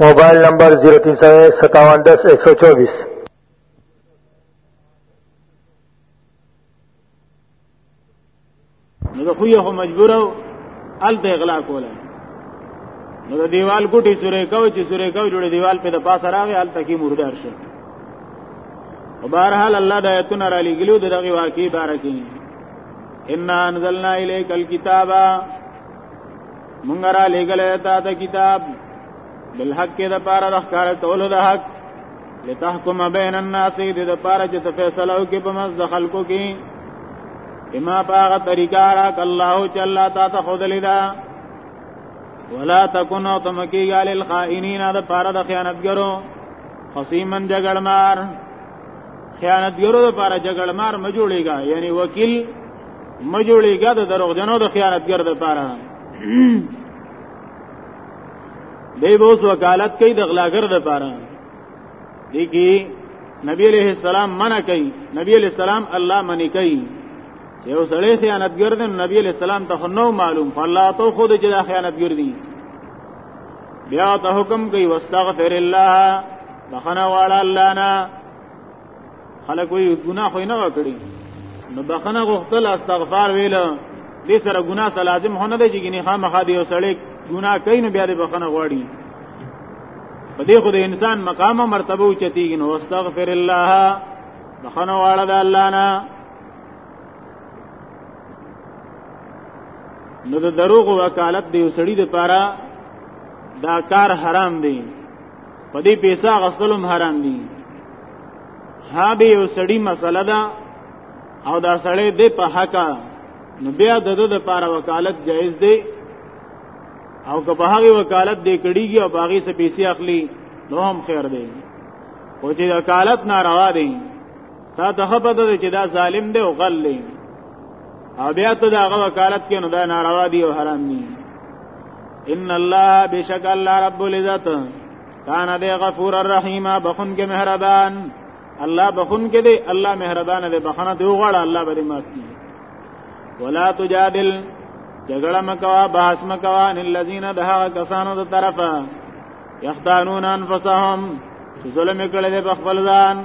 موبایل نمبر 03051710124 نو خو یې هم مجبور او ال د اغلا کوله نو د دیوال ګټي سورې کو چې سورې کو جوړې دیوال په د پاسه راغی ال تکي مردار شو او بهرحال الله د آیتونو را لګلو دغه واقعي بارکه ان انزلنا الیک الكتابا مونږ را لګلې تا ته کتاب بالحق د پاره د ښکار کولو د حق لتحکم بین الناس د د پاره چې فیصله وکړي په مز د خلکو کې اما باغه طریقہ راک الله چې الله تا ته خود لیدا ولا تکونو تمکی غال الخائنین د پاره د خیانتګرو خصیمن جګړمار خیانتګرو د پاره جګړمار م جوړیږي یعنی وکیل م جوړیږي د دروغجنو د خیانتګر د پاره دی به اوس وکالت کوي د غلاګر د پاره دی کی نبی علیہ السلام منع کوي نبی علیہ السلام الله منع کوي یو سړی خیانتګر دی نبی علیہ السلام ته نو معلوم فالله تو خود چې دا خیانتګر دی بیا ته حکم کوي واستغفر الله بخنه واړه الله نه خلک وي ګناه خو نه وکړي نو بخنه غوښتل استغفار ویل دې سره ګناه سره لازم هونه دی چې ګنې خامخا دی وسړی ګناه کوي نو بیا دې بخنه غواړي په دې خو د انسان مقام او مرتبه اوچتیږي نو واستغفر الله بخنه واړه د الله نه نو د دروغ وکالت دی وسړي د پاره دا کار حرام دی په دې پیسې غسلم حرام دی ها به وسړي مسله ده او دا سړی د په حق نو بیا د د لپاره وکالت جایز دی او که په هغه وکالت دی کړيږي او باغی سه پیسې اخلي نو هم خیر دی او چې وکالت ناروا دی تا ته خبر ده چې دا ظالم دی او غل دی او بیا ته دا هغه وکالت کې نو دا ناروا دی او حرام دی ان الله بشک الله رب العزت کان دی غفور الرحیم بخون کې مهربان الله بخون کې دی الله مهربان دی بخنه دی وغړه الله به معاف کړي ولا تجادل جګړه مکوا باس مکوا ان الذين دها کسانو د طرفه یختانون انفسهم ظلم کړي په خپل ځان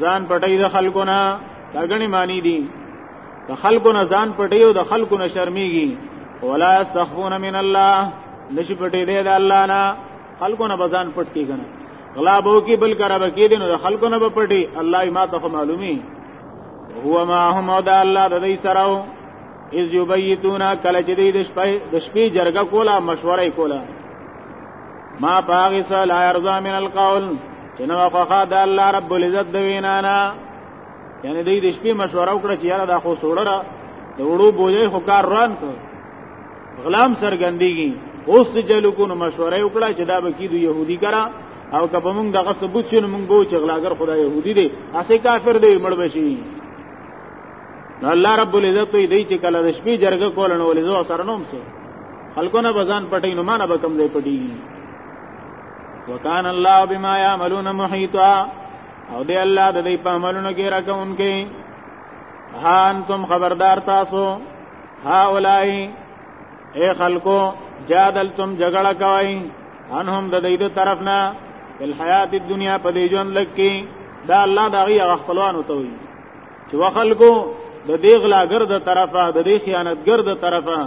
ځان پټي د خلکو نه دا غني معنی دي د خلکو نه ځان پټي او د خلکو نه شرمېږي ولا استخفون من الله نشي پټي دي د الله نه خلکو نه بزان پټ کیږي غلا بو کی بل کرا بکی دین د خلکو نه پټي الله ما ته معلومي هو ما هم او د الله د دې سره اذ یبیتونا کله چې د شپې د شپې جرګه کوله مشوره کوله ما باغی سا لا ارزا من القول چنو خوخا دا اللہ رب العزت دوینانا یعنی دی د شپې مشوره وکړه چې یاره دا خو سوړره د وړو بوجه خو کار روان ته غلام سرګندېږي اوس چې جلو کو نو مشوره وکړه چې دا به کیدو يهودي کرا او که په موږ دغه ثبوت شنو موږ بو چې غلاګر خدای يهودي دی اسې کافر دی مړ بشي الله رب العزت دی چې کله د شپې جرګه کول نو ولې زو سره نوم سي خلقونه بزان پټي نو معنا به کم ځای پټي وکان الله بما يعملون محيطا او دی الله د دې په عملونو کې راکونکي ها انتم خبردار تاسو ها اولای اے خلقو جادلتم جګړه کوي انهم د دې د طرف نه په حیات دنیا په دې ژوند لکې دا الله دا غي خپلوانو ته وي چې وخلکو د دې غلاګر د طرفه د دې خیانتګر د طرفه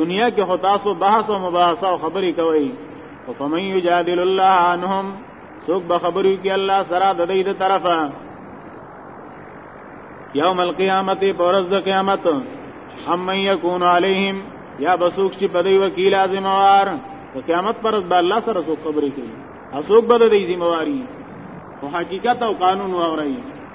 دنیا کې هو تاسو بحث او مباحثه او خبرې کوي او فمن یجادل الله عنهم څوک به خبرې کوي الله سره د دې د طرفه یوم القیامت پرز د قیامت هم یکون علیهم یا بسوک چې بدی وکیل اعظم وار د قیامت پرز به الله سره څوک خبرې کوي اسوک بده دی ذمہ واری او حقیقت او قانون واوري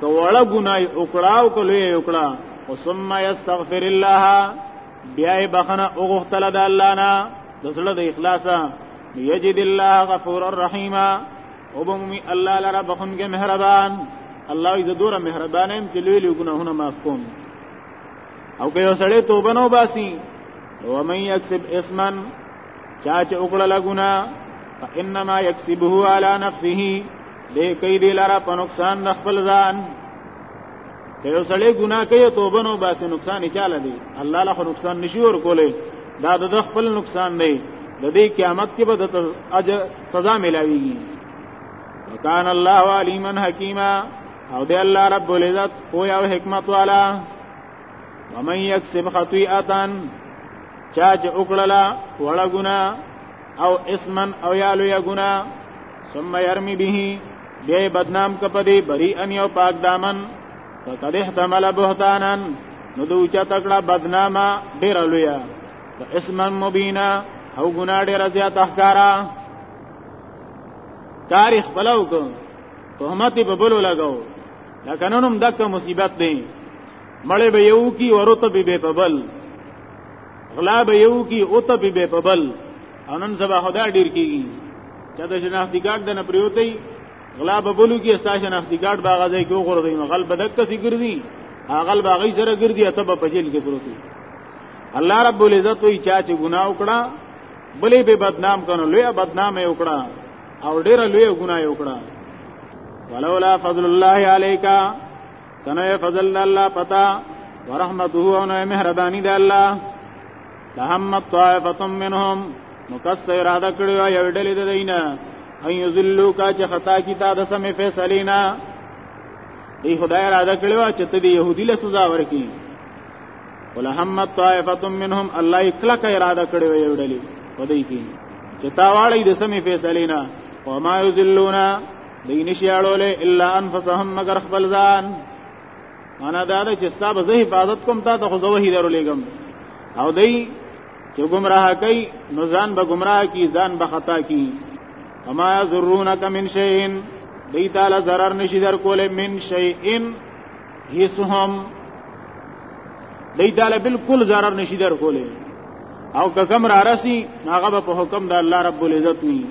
که وړه ګناي وکړه او کله وکړه او ثم يستغفر الله بیا بخنه او غختل د الله نه د زړه د اخلاصا یجد الله غفور الرحیم او بمومی الله لرا بخنګ مهربان الله یې دور مهربان هم چې لوی لوی ګناهونه معاف کوم او که یو سړی توبه نو باسي او من یکسب اسمن چا چې وکړه لګونه فانما یکسبه علی نفسه لیکي دی لاره په نقصان د خپل ځان که یو سړی ګناه کوي توبه نو باسي نقصان یې چاله دی الله له نقصان نشي ور کولای دا د خپل نقصان دی د دې قیامت کې به د اجر سزا ملاويږي وکان الله علیما حکیما او دی الله رب العزت او یو حکمت والا ومن یکسب خطیئه چا چې وکړه وړه ګنا او اسمن او یالو یا ګنا ثم يرمي به بیا بدنام کپدی بری ان یو پاک دامن فقد احتمل بهتانا نو دوچا تکړه بدنامه ډیر لویا اسما مبینا او ګنا ډیر زیات احکارا تاریخ بلو کو تهمت په بلو لگاو لکه ننم دک مصیبت دی مړې به یو کی ورته به په بل غلا به یو کی او ته به په بل او نن سبا خدا ډیر کیږي چې د شناختی کارت د نه پریوتی غلا به بولو کې استا شناختی کارت باغ ځای کې وګورځي نو غل بدک کسي ګرځي هغه باغ یې سره ګرځي ته په جیل کې پروتي الله رب العزت وی چا چې ګناه وکړه بلې به بدنام کنه لوی بدنام یې وکړه او ډیر لوی ګناه یې وکړه ولولا فضل الله علیکا کنه فضل الله پتا ورحمته او مهربانی د الله لهمت طائفه منهم نو کست اراده کړی او یو ډلې د دینه ان یذلوا کا چې خطا کی تا د سمې فیصلې نه دی خدای اراده کړی او چې ته د يهودي له سزا ورکی ولهمت طائفه منهم الله اکلا کا اراده کړی او یو ډلې پدې کې چې تا واړی د سمې فیصلې نه وما یذلونا دین شیاړولې الا انفسهم مگر خپل ځان معنا دا ده چې ستا به زه حفاظت کوم تا ته خو زه وحی درولېږم او دی چې گمراه کوي نو ځان به گمراه کی ځان به خطا کی اما یذرونک من شیئن دی تعالی zarar نشي در کوله من شیئن هیڅهم دی تعالی بالکل zarar نشي در کوله او که کم را رسی هغه په حکم د الله رب العزت وی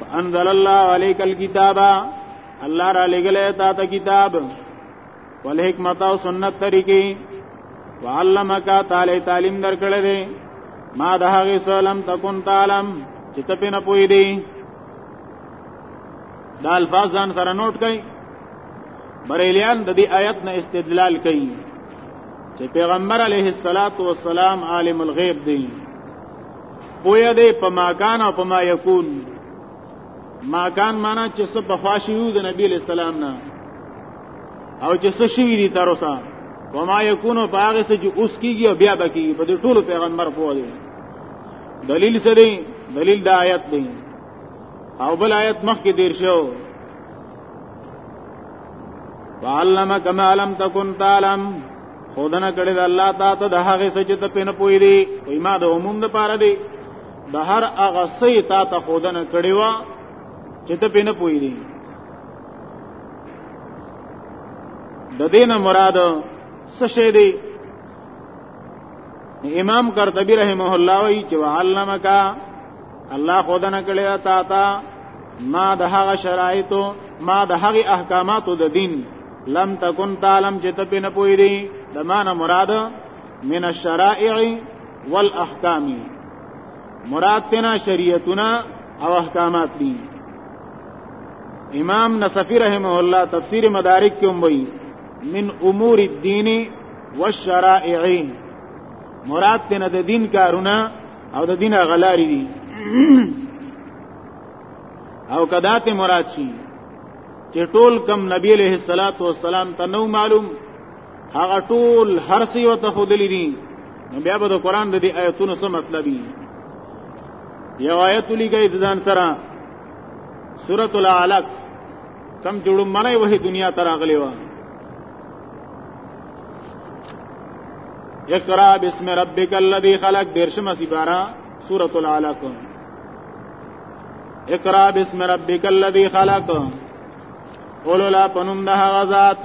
فانزل الله عليك الكتاب الله را لګلې تا ته کتاب ول حکمت او سنت طریقې وعلمک تعالی تعلیم درکړې دي ما د هغه سلام تکون تعلم چې ته پنه پوي دي دا الفاظ ځان سره نوٹ کړئ بریلیان د دې آیت نه استدلال کوي چې پیغمبر علیه الصلاۃ والسلام عالم الغیب دی پویا دی په ماکان او په ما یکون ما کان معنا چې څه په خواشي یو د نبی له سلام نه او چې څه شي دي تر اوسه وما یکونو باغ سه چې اوس کیږي او بیا بکی په دې ټولو پیغمبر پوه دی دلیل څه دی دلیل د آیت دی او بل آیت مخکې دیر شو وعلم کما لم تکن تعلم خودنه کړی د الله تعالی ته د هغه څه چې ته پنه پوي دی ایمان د عموم د پاره دی د هر هغه سي تا ته خودنه کړی و چې ته پینې پوي دي د دینه مراد څه شی دی امام قرطبی رحمه الله وی چې علمک الله خودنه کړی تا ته ما د هغه شرایطو ما د هغه احکاماتو د دین لم تکن تعلم چې ته پینې پوي دي د معنی مراد من الشرائع والاحکام مراد تینا شریعتنا او احکامات دي امام نصفی رحمه الله تفسیر مدارک کې وایي من امور الدین والشرائع مراد تینا د دین کارونه او د دین غلاری دي او کدا ته مراد شي چې ټول کم نبی له صلوات و سلام ته نو معلوم هغه ټول هر څه یو ته خودلې دي نو بیا به د قران د دې آیتونو څه مطلب دي یو آیت لګی ځان سره سورۃ العلق کم جوړو منه وه دنیا تر اغلی و اقرا بسم ربک الذی خلق درشم سیبارا سورۃ العلق اقرا بسم ربک الذی خلق اولولا پنوم ده غزات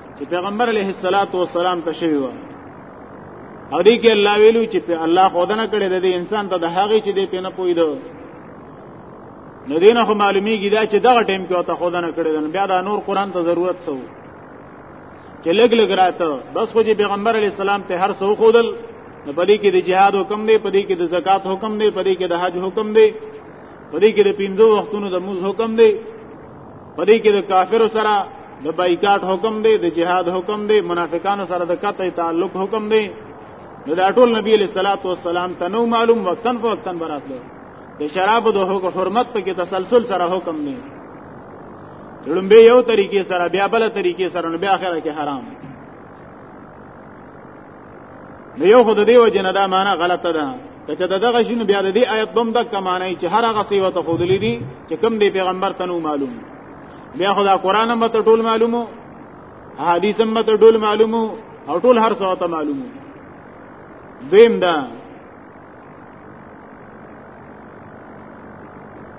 چې پیغمبر علیه الصلاۃ والسلام ته شوی و او دې کې الله ویلو چې په الله خودنه کړی د دې انسان ته د هغه چې دې په نه پویدو نو دین خو معلومیږي دا چې دغه ټیم کې ته خودنه کړی نو بیا دا نور قران ته ضرورت څه وو چې لګ لګ راته بس خو چې پیغمبر علیه السلام ته هر څه خودل نو پدې کې د جهاد حکم دی پدې کې د زکات حکم دی پدې کې د حج حکم دی پدې کې د پینځو وختونو د موز حکم دی په دې کې د کافر سره د بایکاټ حکم دی د جهاد حکم دی منافقانو سره د قطع تعلق حکم دی نو دا ټول نبی علیہ الصلوۃ والسلام ته نو معلوم وقتن فوقتن براتله د شراب د حرمت په کې تسلسل سره حکم دی لومبه یو طریقې سره بیا بل طریقې سره نو بیا اخره کې حرام نو یو خود دیو جن دا معنا غلطه ده کته دغه شنو بیا د دې آیت بم د کمانه چې هر هغه سی وته خود لیدي چې کم دی پیغمبر تنو معلوم بیا خدا قران هم ته ټول معلومو حدیث هم ته ټول معلومو او ټول هر څه ته معلومو دیم دا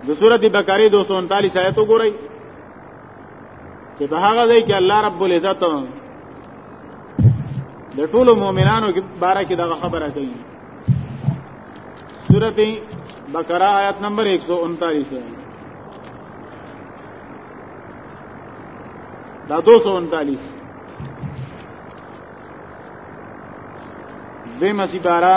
د سورته بقره 239 آیت وګورئ چې په هغه ځای کې الله رب العزت د ټولو مؤمنانو کې بارا کې دغه خبره کوي سورته بقره آیت نمبر 139 دا 239 دیمه سپاره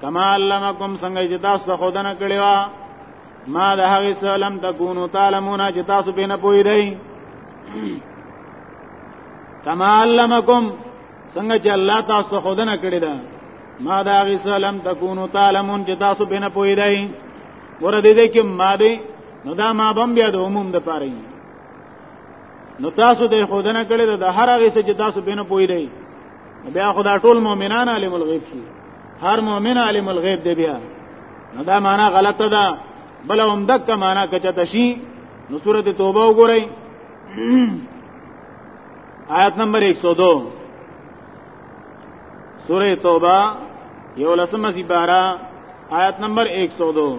کما علمکم څنګه چې تاسو ته خودنه کړی وا ما د هغه سلام تکونو تعلمون چې تاسو به نه پوي دی کما علمکم څنګه چې الله تاسو ته خودنه کړی دا ما د هغه سلام تکونو تعلمون چې تاسو به نه پوي دی ور دې دې کې ما دې نو دا ما بم بیا د عموم د پاره نو تاسو د خودنه کړی دا هر هغه څه چې تاسو به نه پوي دی بیا خدا ټول مؤمنان عالم الغیب شي هر مؤمن عالم الغیب دی بیا نو دا معنا غلطه ده بل هم دک معنا کچته شي نو سورته توبه وګورئ آیت نمبر 102 سوره توبه یو لسمه سی بارا آیت نمبر 102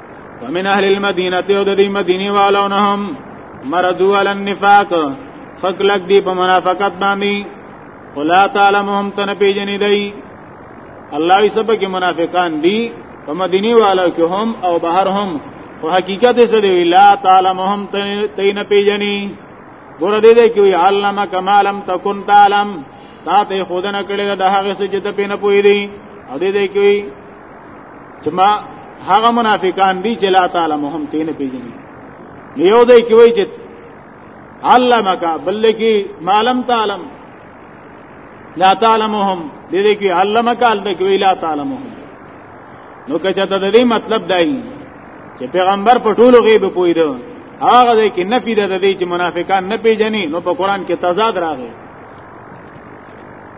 ومن اهل المدینه او د دې مدینه والو نه هم مرضو علی النفاق فکلک دی په منافقت باندې ولا تعلمهم تن پیجنې دی الله یې سبا کې منافقان دي په مدینه والو کې هم او بهر هم او حقیقت یې سره ویلا تعالی مهم تین پیجنی ګور دې دې کې علم کمالم تکون تعلم تا ته خودنه کړی دا هغه څه چې ته پینې پوي دي او دې دې کې چې ما هغه منافقان دي چې لا تعالی مهم تین پیژني یو دی کې وایي چې علمک بل کې معلم تعلم لا تعلمهم دې دې کې علمک ال دې کې لا تعلمهم نو که چاته د دې مطلب دای چې پیغمبر په ټولو غیب پوی دی هغه دې کې نفي ده د دې چې منافقان نه پیژني نو په قران کې تضاد راغی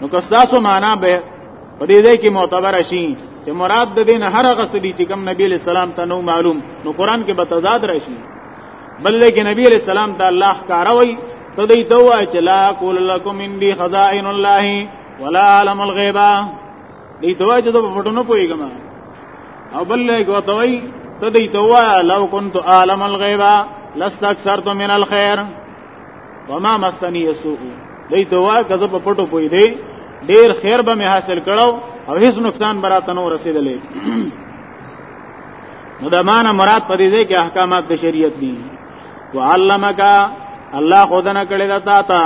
نو که تاسو معنا به په دې ځای کې معتبر شي چې مراد د دین هر هغه څه دي چې کوم نبی له سلام ته نو معلوم نو قران کې به تضاد راشي بل لکه نبی له سلام ته الله کاروي ته دې ته وای چې لا قول لكم اندي خزائن الله ولا علم الغيبه دې ته وای چې په پټو نه پويګم او بل لکه وتوي ته دې ته وای لو كنت عالم الغيبه لست اكثرت من الخير وما مسنی سوء دې دوا غزه په پټو پوي دې ډیر خیر به مې حاصل کړو او هیڅ نقصان براته نو رسیدلې نو د معنا مراد پدې دې کې احکامات د شریعت دي وعلمک الله خودنه کړی دا تا تا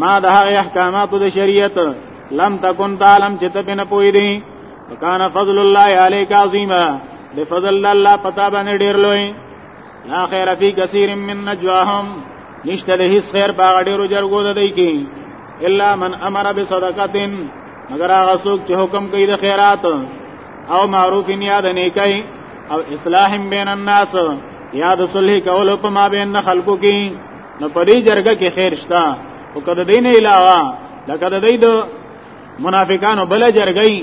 ما د هغه احکاماتو د شریعت لم تکون تعلم چې ته بنه پوي دي وکانه فضل الله علیک عظیما د فضل الله پتا باندې ډیر لوی لا خیر فی کثیر من نجواهم نشته له هیڅ خیر باغ ډیرو جرګو د دی کی الا من امر بصدقه مگر هغه څوک چې حکم کوي د خیرات او معروف یا د نیکي او اصلاح بین الناس یا د صلح کول په ما بین خلکو کې نو په دې جرګه کې خیر شته او کده دین علاوه لکه د دې د منافقانو بل جرګي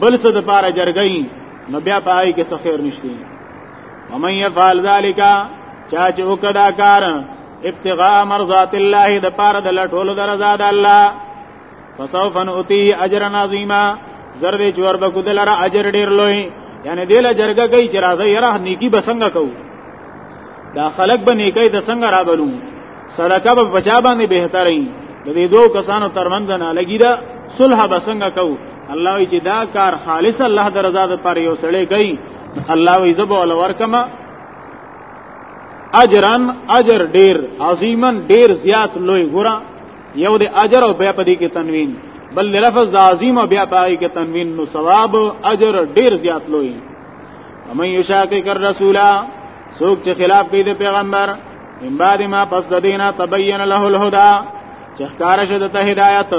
بل څه د پاره جرګي نو بیا پای کې څه خیر نشته ومن يفعل ذلك چا چې وکړه کار ابتغاء مرضات الله د پاره د لټولو د رضا د الله فسوف نؤتي اجر عظیما زر دې جوړ به کو دلاره اجر ډیر لوی یعنی دله جرګه کوي چې راځي یره نیکی بسنګ کو دا خلق به نیکی د څنګه را بلو صدقه به بچا باندې بهتري د دې دوه کسانو ترمنځ نه لګی دا صلح بسنګ کو الله چې دا کار خالص الله د رضا لپاره یو سړی کوي الله وی زب ول ورکما اجرن اجر ډیر عظیمن ډیر زیات لوی ګره یو د اجر او بیا پدې کې تنوین بل لفظ د عظیم او بیا پای کې تنوین نو ثواب اجر ډیر زیات لوی ومن یشاقق الرسول سوک چې خلاف کوي د پیغمبر من بعد ما پس دینا تبین له الهدى چې ښکارا شد ته هدایت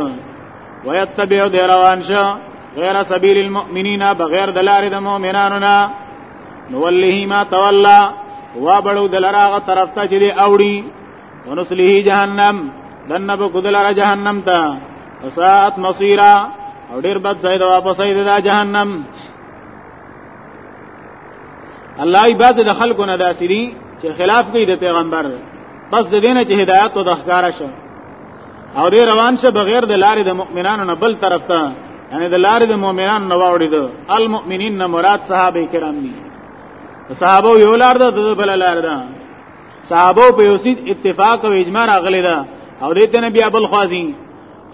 ويتبع د روان شو غیر سبیل المؤمنین بغیر د لارې د مؤمنانو نه نوله ما تولا وا بړو د لراغه طرف ته چې دی اوړي ونسله جهنم دنه په کدل را جهنم ته وساعت مصیرا او ډیر بد ځای د واپس ای د جهنم الله ای باز د خلکو نه داسری چې خلاف کوي د پیغمبر بس د دینه چې هدایت او د ښکارا شه او دې روان شه بغیر د لارې د مؤمنانو نه بل طرف ته یعنی د لارې د مؤمنانو نه واوړي دو المؤمنین نه مراد صحابه کرام دي صحابه یو لار ده د بل لار ده صحابه په یو سید اتفاق او اجماع راغلی ده او دې ته نبی ابل خوازي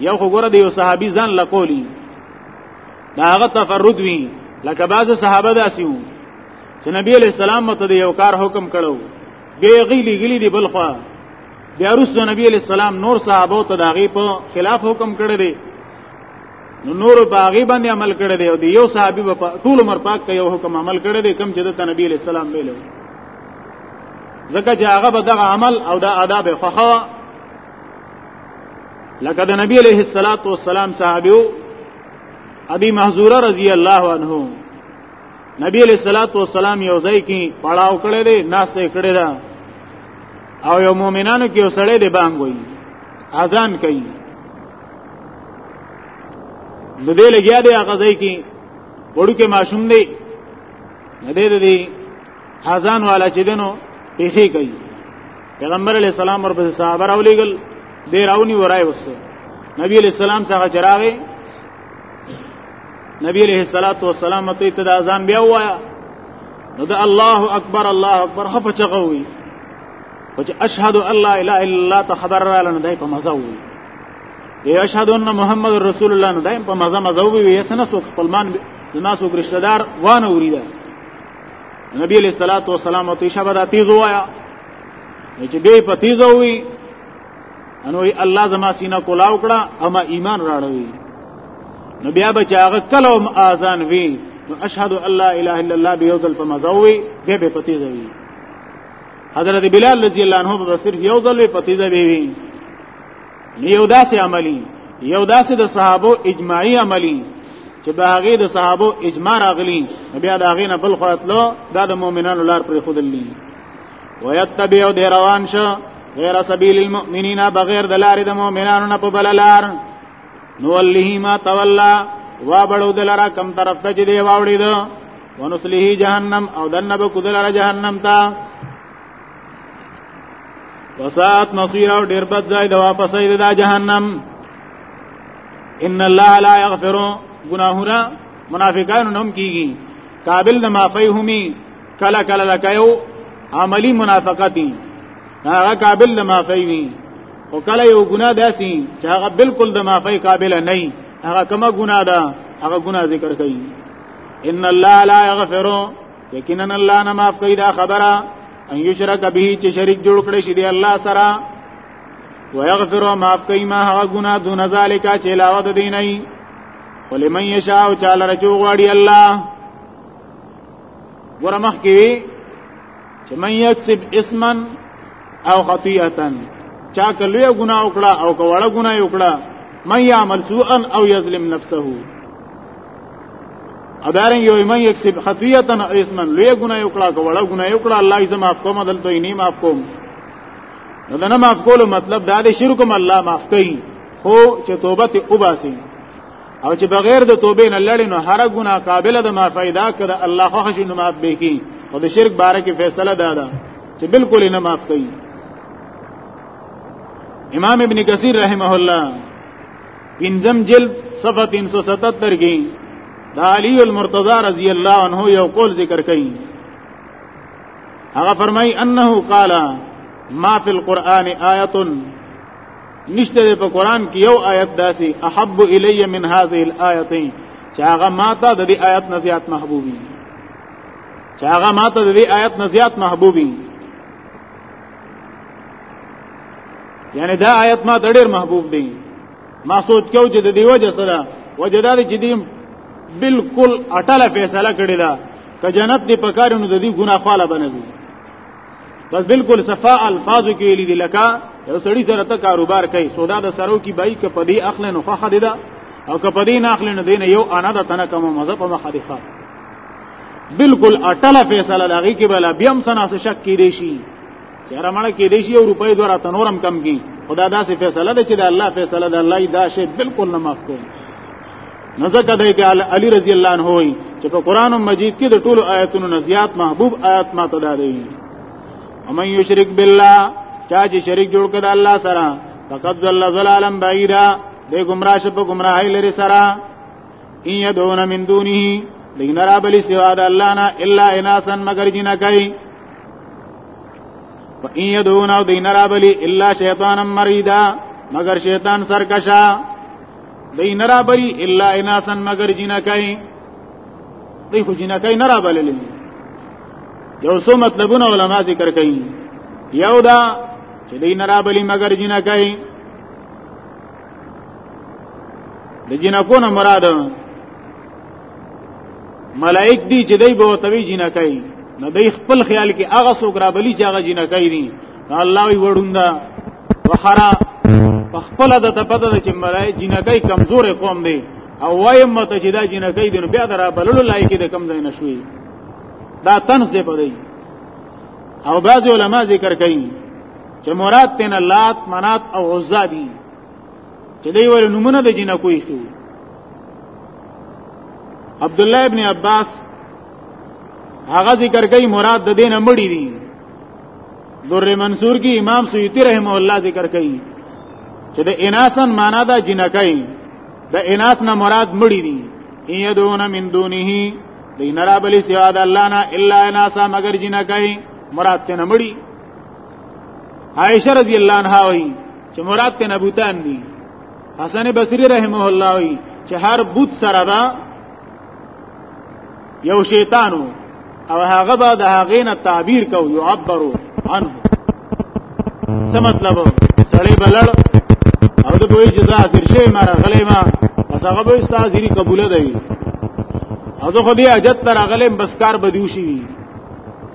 یو خو ګره د یو صحابي ځان لکولی دا هغه تفرد وی لکه بعض صحابه داسیو چې نبی علیہ السلام مت یو کار حکم کړو به غیلی غلی دی بل خوا بیا رسول نبی علیہ السلام نور صحابه ته داغي په خلاف حکم کړی دی نو نور باغی باندې عمل کړی دی او دی یو صحابي په ټول عمر پاک ته یو حکم عمل کړی دی کم چې د نبی علیہ السلام ویلو ځکه چې هغه به دغه عمل او دا آداب خوخه لکه د نبی علیہ الصلوۃ والسلام صحابیو ابي محذوره رضی الله عنه نبی علیہ الصلوۃ والسلام یو ځای کې پړاو کړی دی ناس یې کړی دا او یو مؤمنانو کې یو سړی دی بانګ وایي اذان کوي نو دې لګیا دی هغه ځای کې وړو کې ماشوم دی نه دې دی اذان والا چې دنو پیخي کوي پیغمبر علیہ السلام ورپسې صحابه راولېګل دې راونی ورای وسه نبی علیہ السلام څنګه چراغه نبی علیہ الصلات والسلام ته ته اذان بیا وایا نو دا الله اکبر الله اکبر خفه چغوي او چې اشهد ان لا اله الا الله ته خبر را لنه دای په مزه وي ای اشهد ان محمد رسول الله نه دای په مزه مزه وي یې سنه سو خپلمان زما سو رشتہ دار وانه وریدا نبی علیہ الصلات والسلام ته شبدا تیز وایا چې به په تیز وي انو الله زما سینه کولاو کړه اما ایمان راړوي نو بیا به چاغه کلم اذان وی نو اشهد ان لا اله الا الله به یوزل په مزوي به به پتی زوی حضرت بلال رضی الله عنه به صرف یوزل په پتی زوی وی یو داسې عملی یو داسې د صحابه اجماعي عملی چې دا هغه د صحابه اجماع راغلی بیا دا هغه نه بل خاطلو دا د مؤمنانو لار پر خودلی ويتبع دې روان شه غیر سبیل المؤمنین بغیر د لارې د مؤمنانو نه په بل لار نو ولله ما تولا وا بړو د لارا کم طرف ته دې واوړې ده ونسلیه جهنم او دنب کذل را جهنم تا وسات مصیر او ډیر بد ځای د واپس اید دا جهنم ان الله لا یغفر گناهنا منافقان هم کیږي قابل د معافی همي کله کله لکه یو عملی منافقتی هغه قابل د معافی وي او کله یو ګناه داسي چې هغه بالکل د معافی قابل نه وي هغه کومه ګناه ده هغه ګناه ذکر کوي ان الله لا یغفر یقینا الله نه معاف کوي دا خبره ان یشرک به چې شریک جوړ کړي شي دی الله سره ويغفر ما کوي ما هغه ګناه دون ذالک چې علاوه د دین نه ولمن یشاء چاله رجو غواړي الله ګوره مخ کې وی چې من یکسب اسمن او خطیئتن چا کلوې ګناه وکړه او کوړه ګناه وکړه من یعمل سوءا او یظلم نفسه ادارنګ یو من یکسب خطیئتن او اسمن لوی ګناه وکړه کوړه ګناه وکړه الله یې معاف کوم دلته یې نه معاف کوم دا نه معاف کولو مطلب دا دی شرک کوم الله معاف کوي خو چې توبه ته وباسي او چې بغیر د توبې نه لړې نو هر ګناه قابل د معافیدا کړه الله خو شي نو معاف به کی او د شرک باره کې فیصله دا ده چې بالکل نه معاف کوي امام ابن کثیر رحمه الله پنځم جلد صفحه 377 کې د علی المرتضی رضی الله عنه یو قول ذکر کړي هغه فرمای انه قال ما فی القرآن آیه نشته په قران کې یو آیت داسي احب الی من هذه الايتين چې هغه ماته د دې آیت نه زیات محبوبي چې هغه ماته د دې آیت نه زیات محبوبي یعنی دا آیت ما ډېر محبوب دی ما سوچ کو چې د دې وجه سره وجدار چې دې بالکل اٹل فیصله کړی دا که جنت دې پکارونو د دې ګناه خاله بنوي بس بالکل صفا الفاظ کې ویلي دي لکه یو سړی سره ته کاروبار کوي سودا د سرو کی بای ک پدی اخله نو خخه دي دا او ک پدی نه اخله نه دین یو انا د تنه کوم مزه په مخه دي ښه بالکل اټل فیصله لغی کې بلا بیم سنا سے شک کې دی شي چیرې مړه کې دی شي او روپۍ دورا تنورم کم کی خدا دا سه فیصله ده چې د الله فیصله ده الله دا شی بالکل نه معاف کوي نه ځکه دی کې علی رضی الله عنه وایي چې په قران مجید کې د ټولو آیاتونو نه زیات محبوب آیات ما ته دی ومن یشرک بالله چا چې شریک جوړ کړ الله سره فقد ضل ضلالا بعیدا دی گمراه شپ گمراهی لري سره ان یدون من دونه لیکن را بلی سوا د الله نه الا اناسن مگر جنا کوي فان یدون او دین را بلی الا شیطانا مریدا مگر شیطان سرکشا دی نه رابلی الا اناسن مگر جنکای دی خو جنکای نه رابللی یو څو مطلبونه علما ذکر کوي یو دا چې دی نه رابلی مگر جنکای د جنکو نه مراد ملائک دی چې دی به توی جنکای نه دی خپل خیال کې هغه څوک رابلی چې هغه جنکای دي الله وی وړوندا وخرا په خپل د تپد د چې مرای جنکای کمزور قوم دی او وایم مت چې دا جنکای دی نو بیا درا بللو لای کې د کم ځای نشوي دا تنس دی په دی او بعض علما ذکر کوي چې مراد تن لات منات او عزا دي چې دوی ول نمونه د جنکوي خو عبد الله ابن عباس هغه ذکر کوي مراد د دینه مړی دي در منصور کې امام سیوطی رحم الله ذکر کوي چې د اناسن معنا دا جنکای د اناث نه مراد مړی دي ان يدون من دونه دین را بلی سوا د الله نه الا اناسا مگر جنکای مراد ته نه مړی عائشہ رضی الله عنها وی چې مراد ته نبوتان دي حسن بصری رحمه الله وی چې هر بوت سره دا یو شیطانو او هغه به د هغې نه تعبیر کو یو عبرو عنه څه مطلب سړی بلړ او د کوی چې دا حاضر شي ما غلې ما پس هغه به استاذری قبول دی او زه خو دې اجت تر غلې بس کار بدیو شي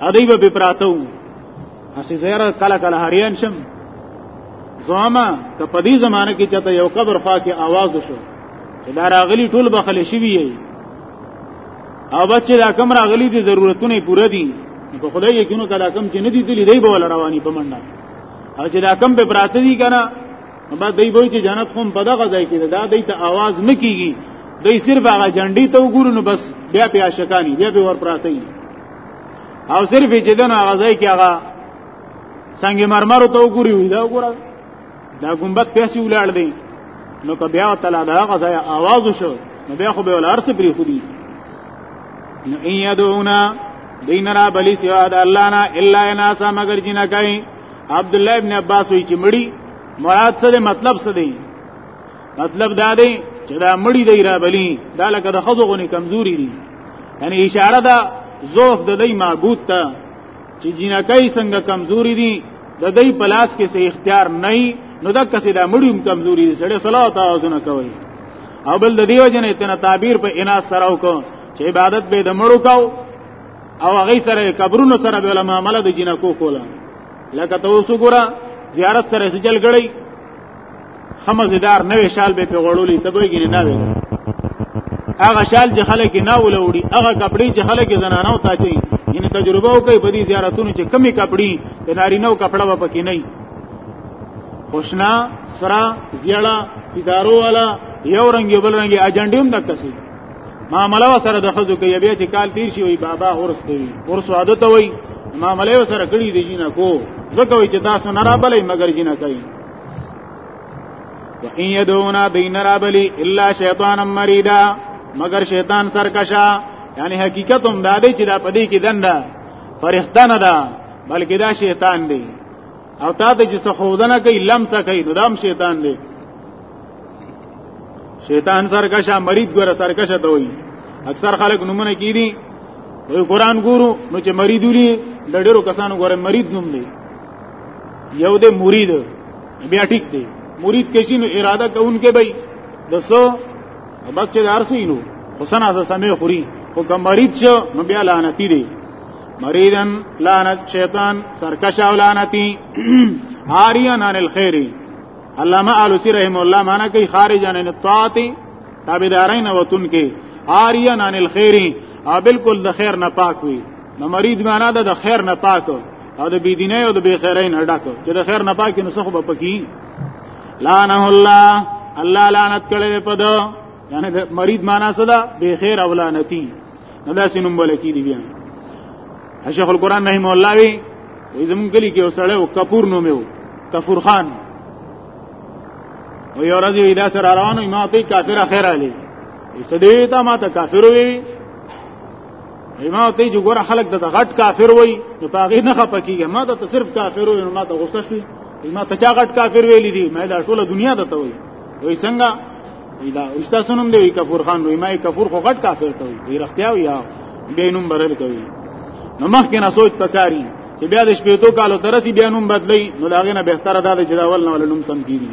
هغه به پراتو اسی زیاره کله کله هریان شم زما که په دې زمانه کې چاته یو قبر خوا کې आवाज وشو چې دا راغلی ټول بخل شي وی او بچ دا کم راغلی دي ضرورتونه پوره دي په خدای یقینو کله کم چې نه دي دي دی بول رواني په منډه او چې دا کم به پراته دي کنه ما دای وای چې جنت خو په دغه ځای کې دا دای ته आवाज نه کیږي دای صرف هغه جنډي ته وګورو نو بس بیا بیا شکانی بیا به ور پراته او صرف چې دنه غزای کې هغه څنګه مرمر ته وګوري وي دا وګوره دا ګمبت پیسې ولاړ دی نو که بیا تعالی دا غزای आवाज وشو نو بیا خو به ولر څه پری خودي نو ان يدعونا دین را بلی سوا د الله نه الا اناسا مگر جنا کوي عبد الله ابن عباس وی چې مړی مراد څه مطلب څه دی مطلب دا دی چې دا مړی دی را بلی دا لکه د خزو غونې کمزوري دي یعنی اشاره ده زوف د دې معبود ته چې جنکای څنګه کمزوري دي د دې پلاس کې څه اختیار نه نو دا کسې دا مړی هم کمزوري دي سړی صلاح تعالی نه کوي او بل د دې وجنه اتنه تعبیر په انا سره وکړو چې عبادت به د مړو کاو او هغه سره قبرونو سره به علماء عمل د جنکو کوله لکه تاسو ګورئ زیارت سره سجل غړی خمزدار نوې شال به په غړولې ته به ګینه نه وي هغه شال چې خلک نه ولوړي هغه کپڑے چې خلک زنانو ته چي ان تجربه وکي په دې زیارتونو چې کمی کپڑے د نارینو کپڑا و پکې نه خوشنا سرا زیړه ادارو والا یو رنگ یو بل رنگ اجنډې هم دکسي معاملې سره د خزو کې بیا چې کال تیر شي وي بابا ورس کوي ورس عادت وي معاملې سره کړی دی جنہ کو زکه وي چې تاسو نه را بلې مگر جنہ کوي ان يدعونا دین رابلی الا شیطانا مریدا مگر شیطان سرکشا یعنی حقیقت هم دا دی چې دا پدې کې دنده فرښتہ نه ده بلکې دا شیطان دی او تا ته چې سخودنه کوي لمسه کوي نو دام شیطان دی شیطان سرکشا مرید ګور سرکشا ته وایي اکثر خلک نمونه کی دي وی قران ګورو نو چې مریدولی د ډیرو کسانو ګوره مرید نوم دی یو د مرید بیا ټیک دی مرید کې شنو اراده کوونکې به د سو بس چې ارسینو حسن از سمې خوري او کوم مرید شو نو بیا لعنتی دی مریدن لعنت شیطان سرکش او لعنتی حاریان عن الخير علامه علوسی رحم الله معنا کوي خارج عن الطاعت تابعدارین وتن کې حاریان عن الخير ا بالکل د خیر نه پاک وي نو مرید معنا د خیر نه پاک او د بی دینه او د بی خیرین ډک چې د خیر نه پاکي نو څه به پکی لعنه الله الله لعنت کړي په دو یعنی د مریض معنا څه ده بی خیر او لعنتی نو دا سینم بوله کی دی بیا شیخ القران رحم الله وی زمون کلی کې وسړی او کپور نو میو کفور خان او یو ورځ یې دا سره روانو ما ته کافر خیر علی سدی ته ما ته کافر وی ما ته جو ګوره خلک د غټ کافر وای نو پاغي نه خپکیږي ما ته صرف کافر وای نو ما ته غوسه شي ما ته چا غټ کافر ویل دي ما دا ټول دنیا ته وای وای څنګه دا استا سنم دی کفور خان نو ما کفور خو غټ کافر ته وای رختیا ویا به نوم بدل کوي نو مخکې نه سوچ پکاري چې بیا د شپې تو کالو ترسي بیا نوم بدلی نو لاغه نه بهتره ده چې دا ول نه ول نوم سم کیږي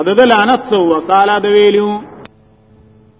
اده لعنت سو وقاله د ویلو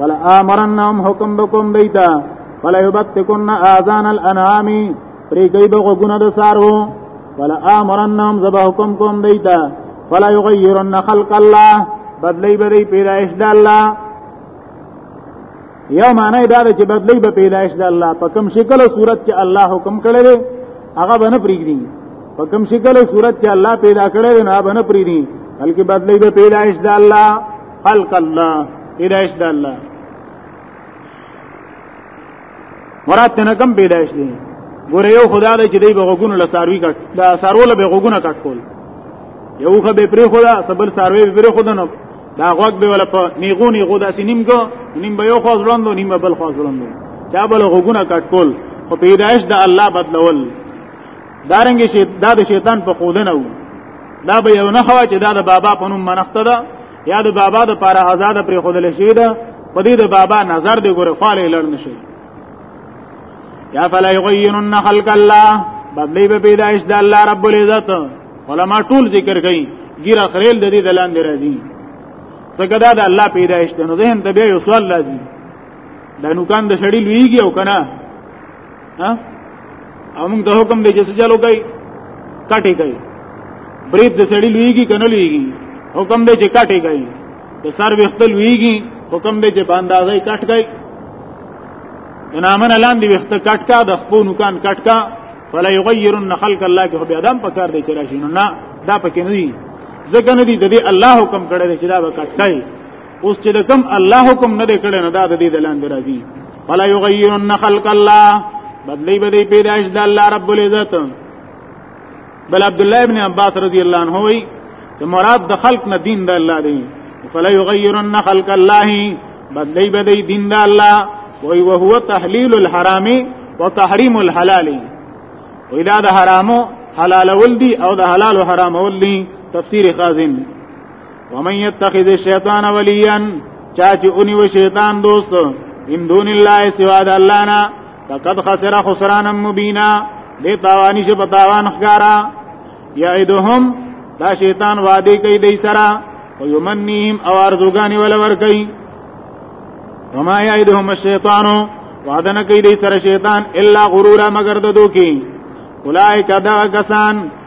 ولا امرنهم حکم بكم بیتا ولا یبتکن اذان الانعام پری گئی بغو گنا د سارو ولا امرنهم زبا حکم کوم بیتا ولا یغیرن خلق الله بدلی بدی پیدائش د الله یو معنی دا چې بدلی به پیدائش د الله په کوم شکل او صورت چې الله حکم کړی دی هغه باندې پریږدي په کوم شکل او صورت چې الله پیدا کړی دی نه باندې پریږدي بلکې بدلی به پیدائش د الله خلق الله پیدائش د الله مراد ته کم پیدائش دي ګوره یو خدا دې چې دی بغوګونو له ساروي کټ لا سارو له بغوګونو کټ کول یو خو به پری خدا سبل ساروي به پری خدا نو دا غوګ به ولا په نیغو نیغو داسې نیم کو نیم به یو خو ځلوندو نیم بل خو ځلوندو چا بل غوګونه کټ کول خو پیدائش د الله بدلول دارنګ شي دا د شیطان په قودنه وو دا به یو نه خوا چې دا د بابا په نوم منښت ده یا د بابا د پاره آزاد پر خودل شي ده په دې د بابا نظر دی ګوره خاله لړ نشي یا فلا یغیرن خلق الله بدلی به پیدائش د الله رب العزت علما ټول ذکر کوي ګیره خریل د دې دلان دی راځي څنګه دا د الله پیدائش ته نو ذهن ته بیا یو سوال راځي دا نوکان د شړی لویږي او کنه ها امون د حکم دی چې چلو کوي کټي کوي برید د سړی لویږي کنه لویږي حکم دی چې کټي کوي د سر وختل لویږي حکم دی چې باندازې کټ کوي انامن الان دی وخت کټ کا د خپو نوکان کټ کا فلا یغیرن خلق الله کې به ادم پکار دی چې راشي نه دا پکې نه دي ځکه نه دي د دې الله حکم کړی چې دا وکټ کوي اوس چې کوم الله حکم نه کړي نه دا د دې دلان درازي فلا یغیرن خلق الله بدلی بدی پیدائش د الله رب العزت بل عبد الله ابن عباس رضی الله عنه وی چې مراد د خلق نه دین د الله دی فلا یغیرن خلق الله بدلی بدی دین د الله وی وهو تحلیل الحرام وتحریم الحلال وی دا د حرامو حلال ول دي او د حلال او حرام ول دي تفسیر خازن ومن يتخذ الشيطان وليا چا چې اونی و شیطان دوست ان دون الله سوا د الله نه فقد خسر خسرانا مبینا دې تاوانی شه پتاوان ښکارا یعدهم دا شیطان وعده کوي دې سره او یمنیهم او ارزوګانی ول ور کوي وما یعدهم الشیطان وعده نه کوي دې سره شیطان الا غرورا مگر د دوکي اولائک دا کسان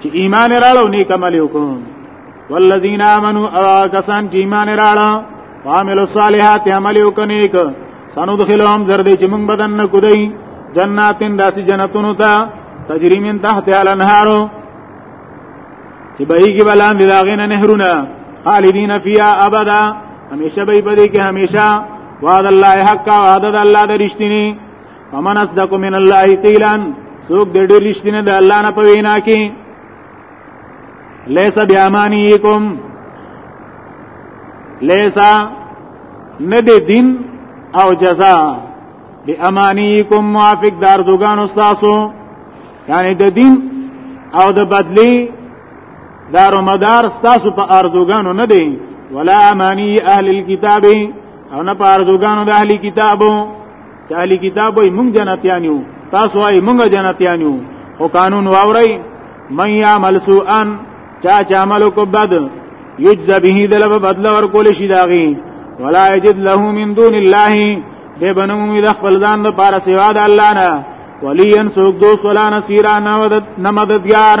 چې ایمان راړو نیک عمل وکړو والذین آمنو او کسان چې ایمان راړو وعملوا الصالحات عمل وکنه ک سندخلهم زرد چې موږ بدن نه کودای جناتین داسې جنتونو ته تجری من تحت الانهار چې بهیږي بلان دی داغینه نهرونه خالدین فیها ابدا همیشه به پدې کې همیشه وعد الله حق وعد الله د رښتینی فمن اصدق من الله قیلا سوق د ډېر رښتینه د الله نه په وینا کې لیس بیامانیکم لیس نه د دین او جزاء بیامانیکم موافق دار دوغان استاسو یعنی د دین او د بدلی دار مدار استاسو په اردوګانو نه دی ولا امانی اهل الكتاب او نه په اردوګانو د اهل کتابو چې اهل کتاب وي مونږ جنتیان یو تاسو وايي مونږ جنتیان یو او قانون واوري من يعمل سوءا چا چا عمل کو بد یجز به دلب بدل ور کول شي داغي ولا یجد له من دون الله دې بنوم د خپل ځان د پاره سوا د الله نه ولین سوق دوست ولا نصیرا نه مددگار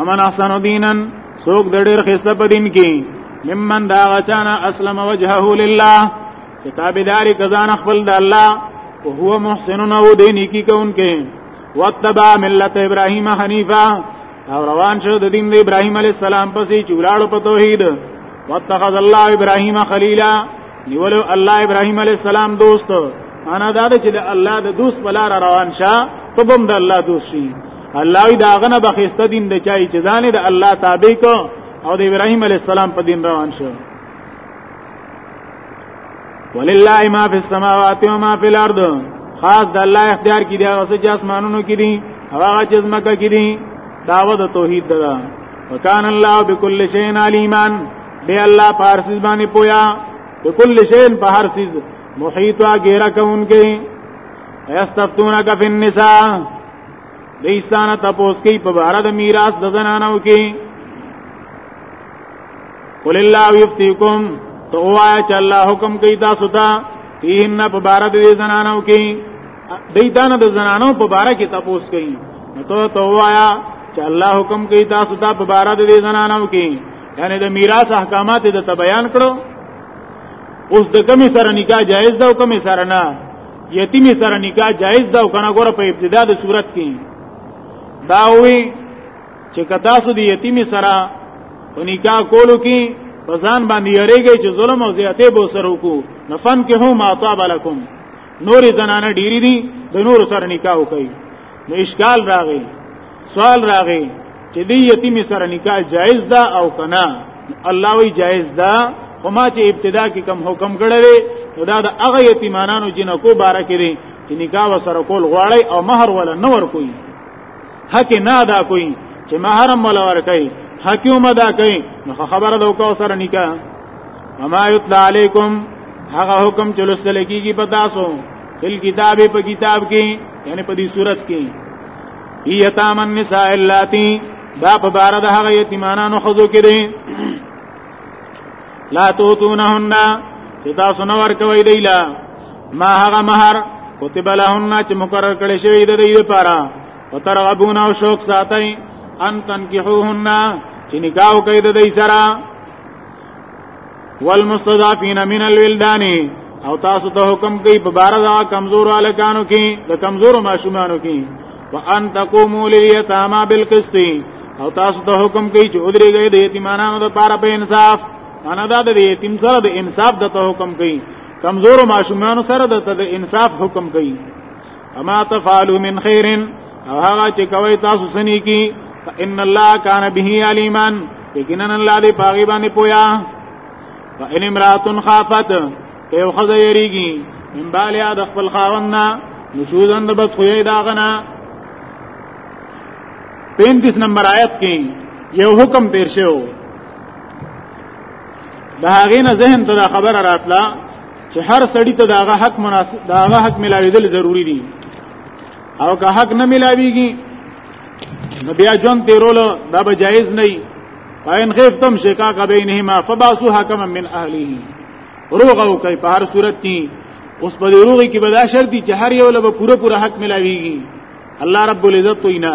امن احسن دینن څوک د ډېر خسته په دین کې ممن دا غچانا اسلم وجهه لله کتابداري کزان خپل د الله او هو محسن او دینی کی کونکي وتبع ملت ابراهیم حنیفا او روان شو د دین د ابراهیم علی السلام پسې چولاړو په توحید واتخذ الله ابراهیم خلیلا نیولو الله ابراهیم علی السلام دوست انا دا چې د الله د دوست په لار روان شه ته هم د الله دوست شي الله دا غنه بخښته دین د چای چې ځانې د الله تابع کو او د ابراهیم علی السلام په دین روان شو ولله ما فی السماوات و ما فی الارض خاص د الله اختیار کې دی هغه چې اسمانونو کې دي هغه چې زمکه کې دي داوود توحید ده وکان الله بكل شیء علیمان دی الله پارسیز باندې پویا بكل شیء په هر سیز محیطا غیره کونکي استفتونک فی النساء د ایستانه تپوس کوي په اړه د میراث د زنانو کې قل الله یفتیکم تو وایا چې الله حکم کوي تاسو ته فیهن په بار د زنانو کې دیتانه د زنانو په بار کې تپوس کوي تو تو وایا چې الله حکم کوي تاسو ته په بار د زنانو کې یعنی د میراث احکامات د بیان کړو اوس د کمی سره نکاح جایز ده او کمی سره نه یتیم سره نکاح جایز ده او کنه ګوره په ابتدا د صورت کې دا وی چې کتا سو دی یتیم سره په نکاح کولو کې بزان باندې یریږي چې ظلم او زیاته به سره وکړو نفن کې هم اطاب لكم نور زنانه ډیری دي د نور سره نکاح کوي نو اشکال راغی سوال راغی چې دې یتیم سره نکاح جایز ده او کنه الله وی جایز ده خو ما چې ابتدا کې کم حکم کړل نو دا د هغه یتیمانو جنکو باره کړي چې نکاح وسره کول غواړي او مہر ولا نور کوي حق نه ادا کوي چې مہر ولا ور کوي حق هم ادا کوي نو خبره د وکاو سره نکاح وما یتلا علیکم هغه حکم چې لسل کیږي په تاسو فل کتابه په کتاب کې یعنی په دې صورت کې یتام النساء اللاتی دا په بار د هغه یتیمانو خزو کې دي لا توتونهن چې تاسو نو ورکوي دی لا ما هغه مہر کتب لهن چې مقرر کړی شوی د دې لپاره وترغبون او شوق ساتي ان تنکحوهن چې نکاح کوي د دې سره والمستضعفین من الولدان او تاسو ته حکم کوي په بار دا کمزور الکانو کې د کمزور ماشومانو کې وان تقوموا لليتامى بالقسط او تاسو ته حکم کوي چې ودرېږئ د یتیمانو لپاره په انصاف انا دا د یتیم سره د انصاف د حکم کوي کمزور ماشومانو سره د انصاف حکم کوي اما تفعلوا من خير او هغه چې کوي تاسو سني کی ان الله کان به علیما یقینا الله دې پاغي باندې پویا فان امرات خافت یو خزه یریږي من بالیا د خپل خاوندنا نشوزن د بد خوې داغنا 35 نمبر آیت کې یو حکم تیر شو دا غینه ذهن ته خبر راتله چې هر سړی ته داغه حق مناسب داغه حق ملاویدل ضروری دي او که حق نه ملاویږي نو بیا جون تیرول دا به جایز نه وي پاین غفتم شکاک بینهما فباسو حکما من اهله روغ او کوي په هر صورت کې اوس په دې روغي کې به دا شرط دي چې هر یو له پوره پوره حق ملاويږي الله رب العزت وینا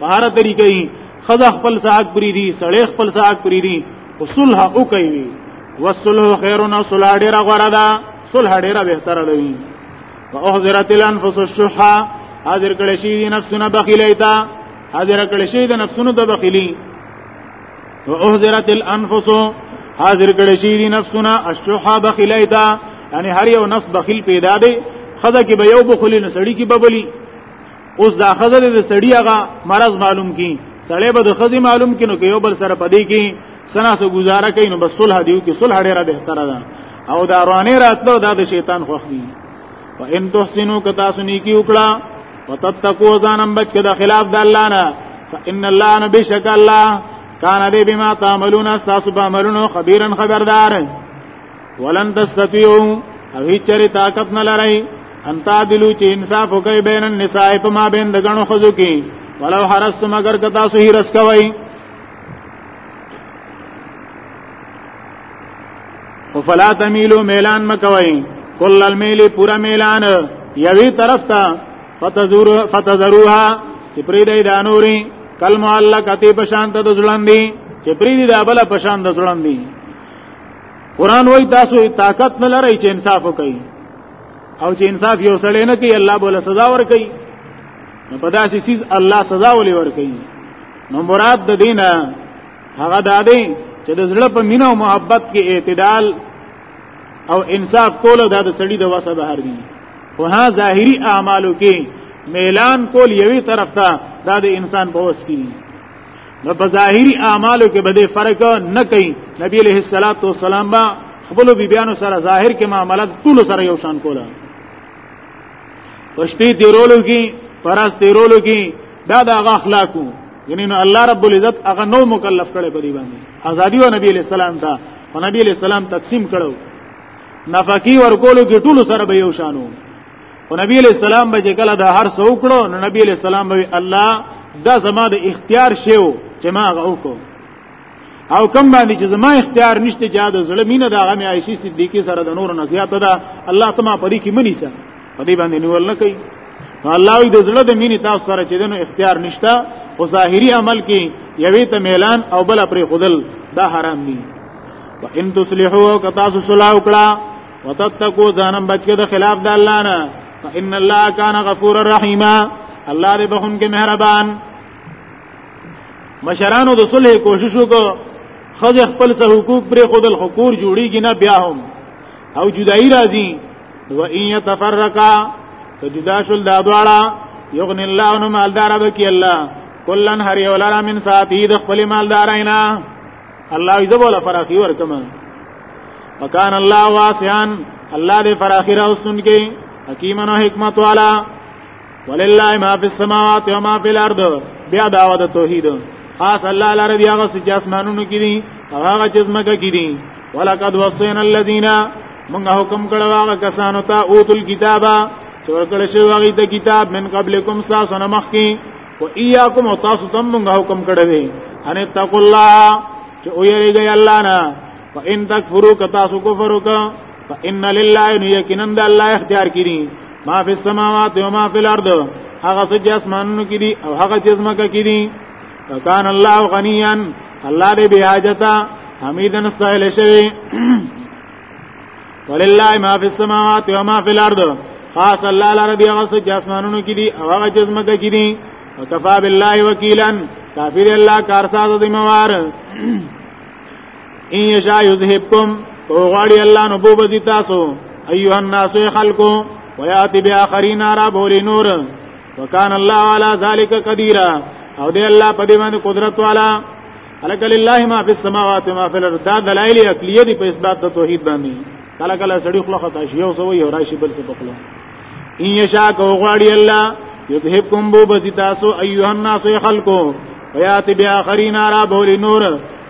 په هر طریقې خزه خپل ساعت پری دي سړی خپل ساعت پری دي وصلح او کوي وصلح خیرنا صلح ډیر غره ده صلح ډیر بهتره ده واحذرت الانفس الشح حاضر کړي شي دي نفسونه بخیلې تا حاضر کړي شي دي نفسونه د بخیلی واحذرت الانفس حاضر کړي شي دي نفسونه الشح بخیلې تا یعنی هر یو نفس بخیل پیدا دی خزه کې به یو بخلی نسړی کې ببلی اوس دا خزه د سړی هغه مرض معلوم کی سړی به د خزه معلوم کینو کې یو بل سره پدې کې سنا سو گزاره کین نو بس صلح دیو کې صلح ډیره بهتره ده او دا روانه راتلو دا د شیطان خوخ دی و ان تحسنو کتا سنی کی وکړه وتتقوا ځانم بچ کده خلاف د الله نه فان الله نبشک الله کان دې بما تعملون استاسو به عملونو خبيرن خبردار ولن تستطيعوا او هیچری طاقت نه لرئ ان تعدلوا چې انصاف وکړئ بین النساء په ما بین د غنو خزو کې ولو حرستم اگر که تاسو هی رس کوئ فلا تميلوا ميلان مکوئ کل المیل پورا میلان یوی طرف تا فتزور فتزروها چې پرې دی د انوري کلمه الله کتی پشانت د ځلندي چې پرې دی د ابله پشانت د ځلندي قران وای تاسو طاقت نه لرئ چې انصاف وکړئ او چې انصاف یو سړی نه کوي الله بوله سزا ور کوي نو په داسې سیز الله سزا ولې ور کوي نو مراد د دینه هغه د دې چې د زړه په مینه او محبت کې اعتدال او انصاف کول دا د سړی د وسه بهر دي او ها ظاهری اعمالو کې میلان کول یوې طرف ته دا د انسان په وس کې نو په ظاهري اعمالو کې به دې فرق نه کوي نبی عليه الصلاه والسلام با خپل بیبيانو سره ظاهر کې معاملات ټول سره یو شان کوله پښتې تیرولو کې پراس تیرولو کې دا د هغه اخلاقو یعنی نو الله رب العزت هغه نو مکلف کړي په دې باندې ازادي او نبی عليه السلام ته او نبی عليه السلام تقسیم کړو نفقي ورکولو کې ټول سره به یو شانو او نبی علیہ السلام به کله دا هر څو کړو نو نبی علیہ السلام به الله دا زما د اختیار شیو چې ما غوکو او کم باندې چې زما اختیار نشته چې دا زړه مینه دا غمه عائشہ صدیقہ سره د نور نه زیاته ده الله تما پرې کې منی سره پدې باندې نیول نه کوي الله دې زړه د مینې تاسو سره چې دنو اختیار نشته او ظاهری عمل کې یوې ته میلان او بل پرې خودل دا حرام دي وان تصلحوا کتا صلاح وکړه وتتقوا ځانم بچو د خلاف د الله نه فان الله کان غفور الرحیم الله دې بخون کې مهربان مشرانو د صلح کوشش وکړو خځه خپل سه حقوق پر خود الحقوق جوړیږي نه بیا هم او جدائی راځي و ان يتفرقا که جدا شول دا دواړه یغن الله انهم مالدار بکی الله کلن هر یو لرا من ساتی د خپل مالداراینا الله دې بوله فراخي ورکم وکان الله واسعا الله دې فراخي راوستون کې حکیمن او حکمت والا ولله ما فی السماوات و ما فی الارض بیا داوا د توحید خاص الله لاره دی هغه چې اسمانونو کې دي هغه چې زمکه کې دي ولقد وصینا الذین موږ حکم کړو هغه کسانو ته اوتل کتابه چې ورکړل شوی هغه ته کتاب من قبلکم ساسو نه مخکې و ایاکم او تاسو تم موږ حکم کړی دی ان تق الله چې او یریږي الله نه فان تکفروا کتا سو کفر وک فان لله یقینا د الله اختیار کړي ما فی السماوات و ما فی الارض هغه څه چې اسمانونو کې دي او هغه چې زمکه کې دي کان الله غنیا الله دې بهاجتا حمیدن استایل شوی ولله ما فی السماوات و ما فی الارض خاص الله لره دی هغه چې اسمانونو کې دي او هغه چې زمکه کې دي وکفا بالله وکیلا کافر الله کارساز دی موار ان یشا یذهبکم او غاړي الله نو بو بزی تاسو ایها الناس خلقو ویاتی باخرین را بولی نور وکان الله علی ذلک قدیر او دی الله په دې باندې قدرت والا الک لله ما فی السماوات ما فی الارض دا دلایل عقلیه دی په اثبات د توحید باندې کله کله سړی خپل خطا شی او سوی او راشي بل څه پخلا ان یشاء کو غواړي الله یذهبکم بو بزی تاسو ایها الناس خلقو ویات بیا اخرین را بول نور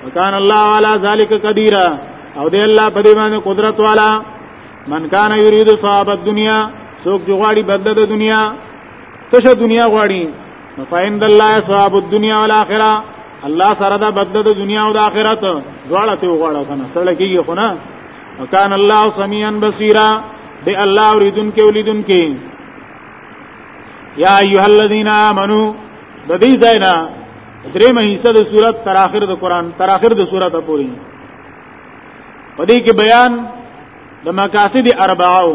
وکان الله علی ذلک قدیر او دی الله په دې باندې قدرت والا من کان یرید صاحب الدنیا څوک جو غواړي بدله د دنیا تشه دنیا غواړي نو فیند الله ثواب الدنیا والاخره الله سره دا بدله د دنیا او د آخرت دواړه ته وغواړه کنه سره کیږي خو نه وکان الله سميعا بصيرا دی الله اوریدن کې ولیدن کې یا ایها الذین آمنو د دې ځای نه درې مهیسه د صورت تر اخر د قران تر اخر د صورت پورې په دې کې بیان د مقاصد اربعو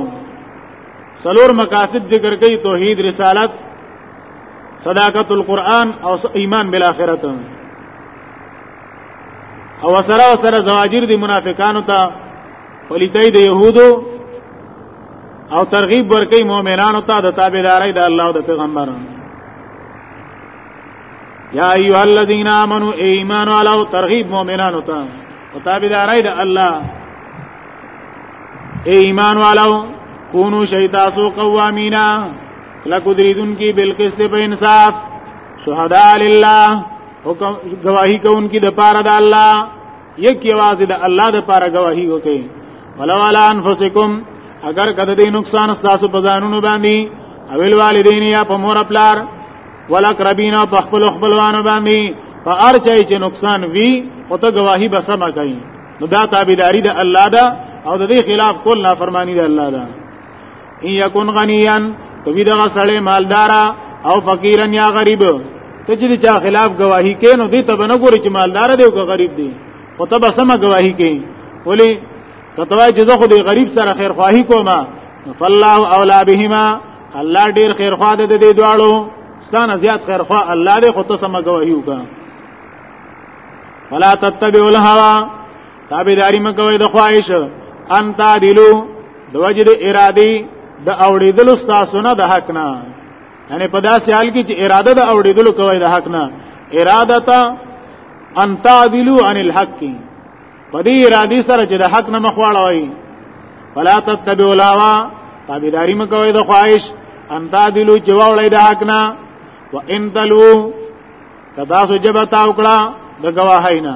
څلور مقاصد ذکر کوي توحید رسالت صداقت القرآن او ایمان بالآخرت او سره سره زواجر دي منافقانو ته پلیتای د يهودو او ترغیب ورکي مؤمنانو ته د تابعداري د الله او د پیغمبر یا ایها الذین آمنو ایمان علاو ترغیب مؤمنانو ته او تابعداري د الله ایمان علاو کونو شیطاسو قوامینا کلک دریدون کی بالقسط په انصاف شهدا لله حکم گواہی کوونکی د پاره د الله یک یواز د الله د پاره گواہی وکي ولو علی انفسکم اگر کده دې نقصان تاسو په ځانونو باندې او والدین یا په مور خپلار ولقربین او په خپل خپلوانو باندې په هر چای چې نقصان وی او ته گواہی به سم کوي نو دا تابعداري د الله ده او د دې خلاف کول نافرمانی د الله ده ان یکون غنیا کوي دغه سړی مالدارا او فقیرن یا غریب ته چې چا خلاف گواہی کین نو دې ته نه ګوري چې مالدار دی او غریب دی او ته به سم گواہی کین ولی کتوای چې زه خو دې غریب سره خیر خواهی کوم فالله اولا بهما الله ډیر خیر خوا ده دې دواړو ستانه زیات خیر خوا الله دې خو ته سم گواہی وکړه فلا تتبعوا الهوى تابعداري مکوئ د خواهش ان تعدلو د وجد ارادي د اوړېدلو تاسو نه د حق نه یعنی په داسې حال کې چې اراده د اوړېدلو کوي د حق نه اراده تا ان تعدلو عن الحق په دې ارادي سره چې د حق نه مخواړوي فلا تتبعوا الهوى تابعداري مکوئ د خواهش ان تعدلو چې واولې د حق نه وان تلو کدا سو جبتا وکړه د گواهینا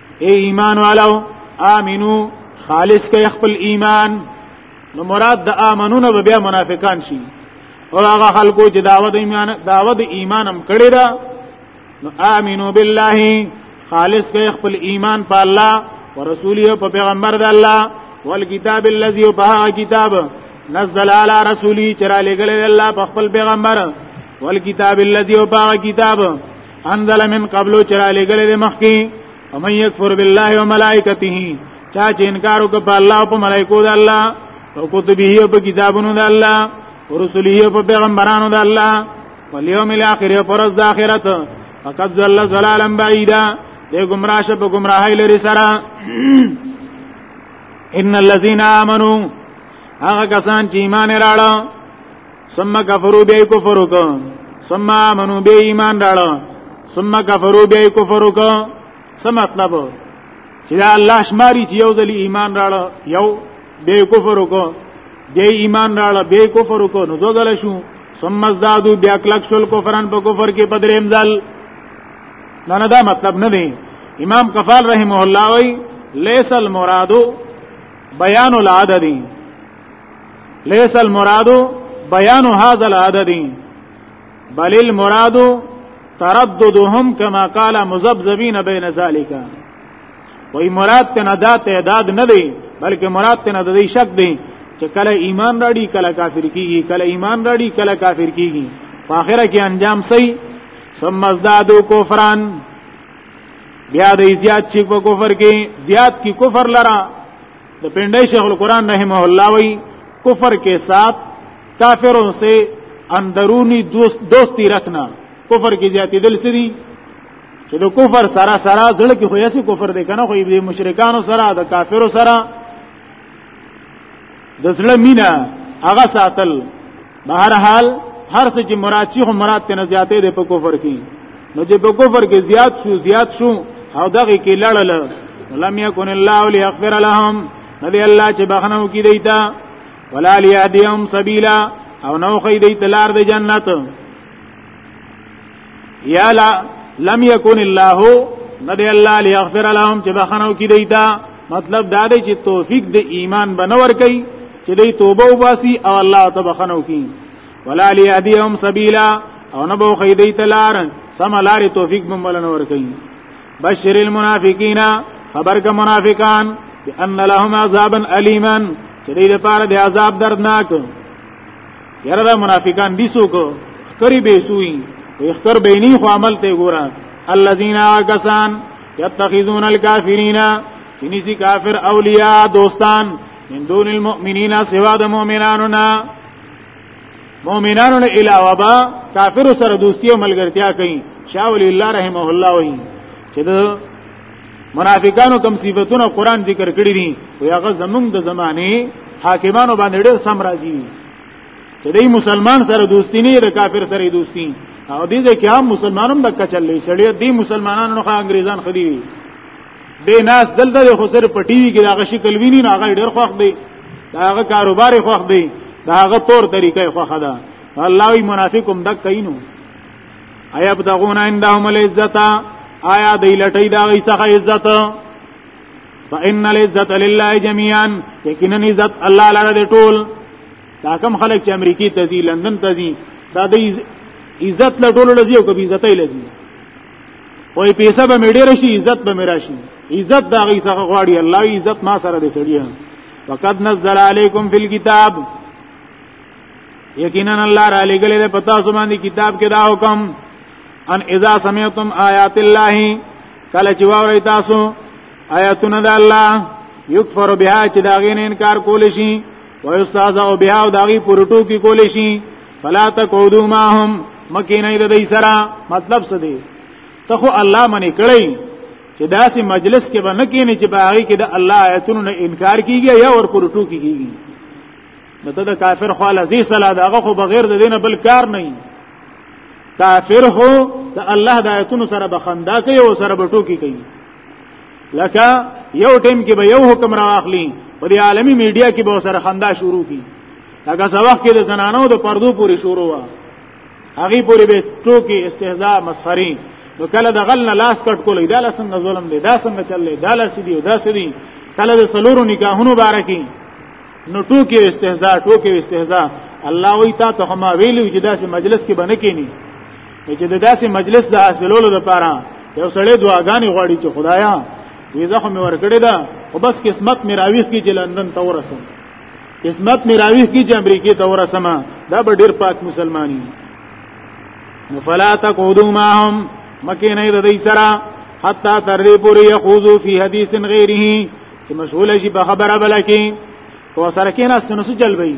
ای ایمان والو امنو خالص کې خپل ایمان نو مراد د امنونه به بیا منافقان شي او هغه خلکو چې دعوت ایمان دعوت ایمان هم کړی دا نو امنو بالله خالص کې خپل ایمان په الله ورسوله په پیغمبر د الله والکتاب الذي وبها کتاب نزل على رسولي چرا لګل الله په خپل پیغمبر والکتاب الذي وبها کتاب انزل من قبل چرا لګل د مخکی او من یکفر بالله و ملائکته چا چې انکار وکړ په الله او په ملائکو د الله او کتبه او په کتابونو د الله او رسوله او په پیغمبرانو د الله په یوم الاخر او پر ورځ د اخرت فقد ضل ضلالا بعیدا د گمراه شپ گمراهی لري سره ان الذين امنوا هغه کسان چې ایمان راړل ثم کفروا بیا کفر وکړه ثم امنوا بیا ایمان راړه ثم کفروا بیا کفر وکړه څه مطلب چې الله شماري چې یو ځل ایمان راړه یو بیا کفر وکړه بیا ایمان راړه بیا کفر وکړه نو دوه ځل شو ثم ازدادو بیا کلک شول کفرن په کفر کې پدریم ځل نه نه دا مطلب نه دی امام کفال رحمه الله وی لیس المراد بیان العدد ليس المراد بيان هذا العدد بل المراد ترددهم كما قال مذبذبين بين ذلك وای مراد ته نه دا تعداد نه دی بلکې مراد ته نه د دې شک دی چې کله ایمان راړي کله کافر کیږي کله ایمان راړي کله کافر کیږي په اخره کې انجام سي ثم ازدادو کفران بیا د زیات چې په کفر کې زیات کی کفر لرا د پندای شیخ القران رحمه الله وی کفر کې ساتھ کافروں سے اندرونی دوست دوستی رکھنا کفر کې زیاتې دل سری چې د کفر سره سره ځل کې خو یې کفر دی کنه خو دې مشرکانو سره د کافرو سره د ځل مینا هغه ساتل بهر حال هر څه چې مراد شي خو مراد ته نه زیاتې ده په کفر کې نو چې په کفر کې زیات شو زیات شو او دغه کې لړل لم یکن الله لیغفر لهم ندی الله چې بخنه وکي دیتا ولا لیهدیهم سبیلا او نو خې دیت لار د جنت یا لا لم یکن الله ندی الله لیغفر لهم چې بخنو کې دیتا مطلب دا دی چې توفیق د ایمان بنور کوي چې دی توبه وباسي او الله ته بخنو کوي ولا لیهدیهم سبیلا او نه بو خیدی تلار سم لار توفیق بمبلن ور کوي بشر المنافقین خبر کا منافقان بان لهم عذابا الیما چې دې لپاره د عذاب دردناک یاره دا منافقان دي څوک کری به سوی اختر بینی خو عمل ته ګورا الذين اكسان يتخذون الكافرين چنيسي کافر اولیاء دوستان من دون المؤمنین سوا د مؤمنانو نه مؤمنانو نه علاوه با کافر سره دوستی او ملګرتیا کوي شاول الله رحمه الله وایي چې منافقانو کوم صفاتونه قران ذکر کړی دي او هغه زمونږ د زمانه حاکمانو باندې ډېر سم راځي چې دای مسلمان سره دوستی نه د کافر سره دوستی او دې ځکه هم مسلمانانو د کچلې سړی دې مسلمانانو نه انګريزان خدي دي دې ناس دلته خو سر پټي وی کې هغه شکل ویني نه هغه ډېر خوښ دی هغه کاروبار خوښ دی هغه تور طریقې خوښه ده الله وی منافقم دک کینو ایا بتغون عندهم العزت آیا دی لټی دا غي څخه عزت فان العزت لله جميعا یقینا عزت الله لره دی ټول دا کم خلک چې امریکای ته ځي لندن ته ځي دا د عزت له ټولو لذي او کبي عزت یې لذي وای پیسې به مې ډېر شي عزت به مې راشي عزت دا غي څخه غواړي الله عزت ما سره دې سړي وقد نزل عليكم في الكتاب یقینا الله را لګلې ده پتا سمانی کتاب کې دا حکم ان اذا سمعتم آیات الله کله چې وری تاسو آیاتونه د الله یکفر بها چې دا غین انکار کول شي او استاد او بها او داغي پروتو کې کول شي فلا تقودو ماهم مکه نه د دې سره مطلب څه دی ته خو الله منی کړی چې داسې مجلس کې باندې کې نه چې باغی کې د الله آیاتونو نه انکار کیږي یا ور پروتو کیږي نو ته د کافر خو لذي صلاح دا هغه خو بغیر د دینه بل کار نه کافر هو د الله د آیتونو سره بخندا کوي او سره بټوکی کوي لکه یو ټیم کې به یو حکم را اخلي په دې عالمی میډیا کې به سره خندا شروع کی لکه سبق کې د زنانو د پردو پوری شروع وا هغه پوری به ټوکی استهزاء مسخري نو کله د غل نه لاس کټ کولې دا لسن ظلم دی دا څنګه چلې دا لسی دی دا سری کله د سلورو نکاحونو بارکی نو ټوکی استهزاء ټوکی استهزاء الله وی تا ته ما ویلو چې داسې مجلس کې باندې کینی چې د داسې مجلس د حاصلولو لپاره یو سړی دعاګانې غواړي چې خدایا ویزه خو مې ورکړې ده او بس قسمت مې راويخ کې چې لندن ته ورسم قسمت مې راويخ کې چې امریکې ته ورسم دا به ډیر پاک مسلمانی نو فلا تقودوا معهم مکه نه د دې سره حتا تر دې پورې يخوضو فی حدیث غیره چې مشغول شي په خبره بل کې او سره کې ناس نو سجل وي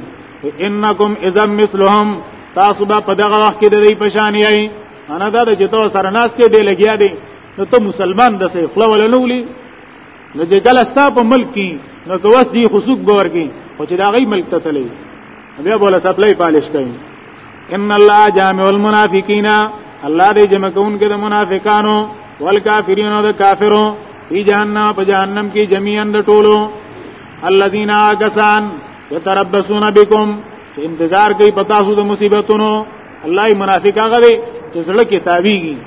انکم اذا مثلهم تاسو به په دغه وخت کې د دې پشان یې انا دا چې تاسو سره ناس ته دی لګیا دی نو ته مسلمان د سه خپل ولنولي نو چې کله ستا په ملک کې نو کوس دی خصوص باور کې او چې دا غي ملک ته تللی بیا بوله سپلای پالش کوي ان الله جامع المنافقین الله دې جمع کون کې د منافقانو والکافرین او د کافرو ای جهنم په جهنم کې جميعا د ټولو الذين اگسان يتربصون بكم چې انتظار کوي پتا سو د مصیبتونو الله ای منافق هغه دی چې زړه کې تاویږي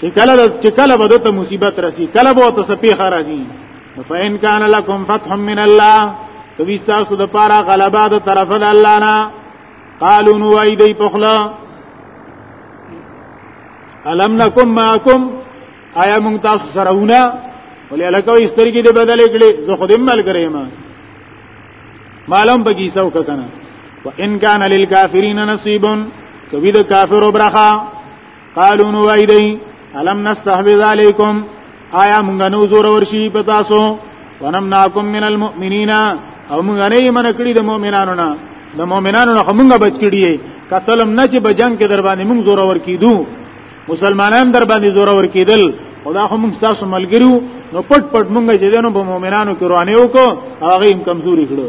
چې کله چې کله به ته مصیبت رسی کله به ته سپیخ راځي فإن كان لكم فتح من الله کوي تاسو د پاره غلبا د طرف د الله نه قالو نو وای دی په خلا الم نکم معکم آیا مونږ تاسو سره ونه ولې الکو استرګې دې بدلې کړې زه خو دې مل کړې ما معلوم بګی سو کنه وان کان للکافرین نصیب کوي د کافر برخه قالو نو وای دی الم نستحوذ علیکم آیا مونږ نو زور ورشي په تاسو ونمنعکم من المؤمنین او مونږ نه من کړی د مؤمنانو نه د مؤمنانو نه مونږ بچ کړی قتلم نه چې بجنګ کې در باندې مونږ زور ور کیدو مسلمانان در باندې زور ور کیدل خدا خو مونږ تاسو ملګریو نو پټ پټ مونږ چې دنو په مؤمنانو کې روانه وکړو هغه هم کمزوري کړو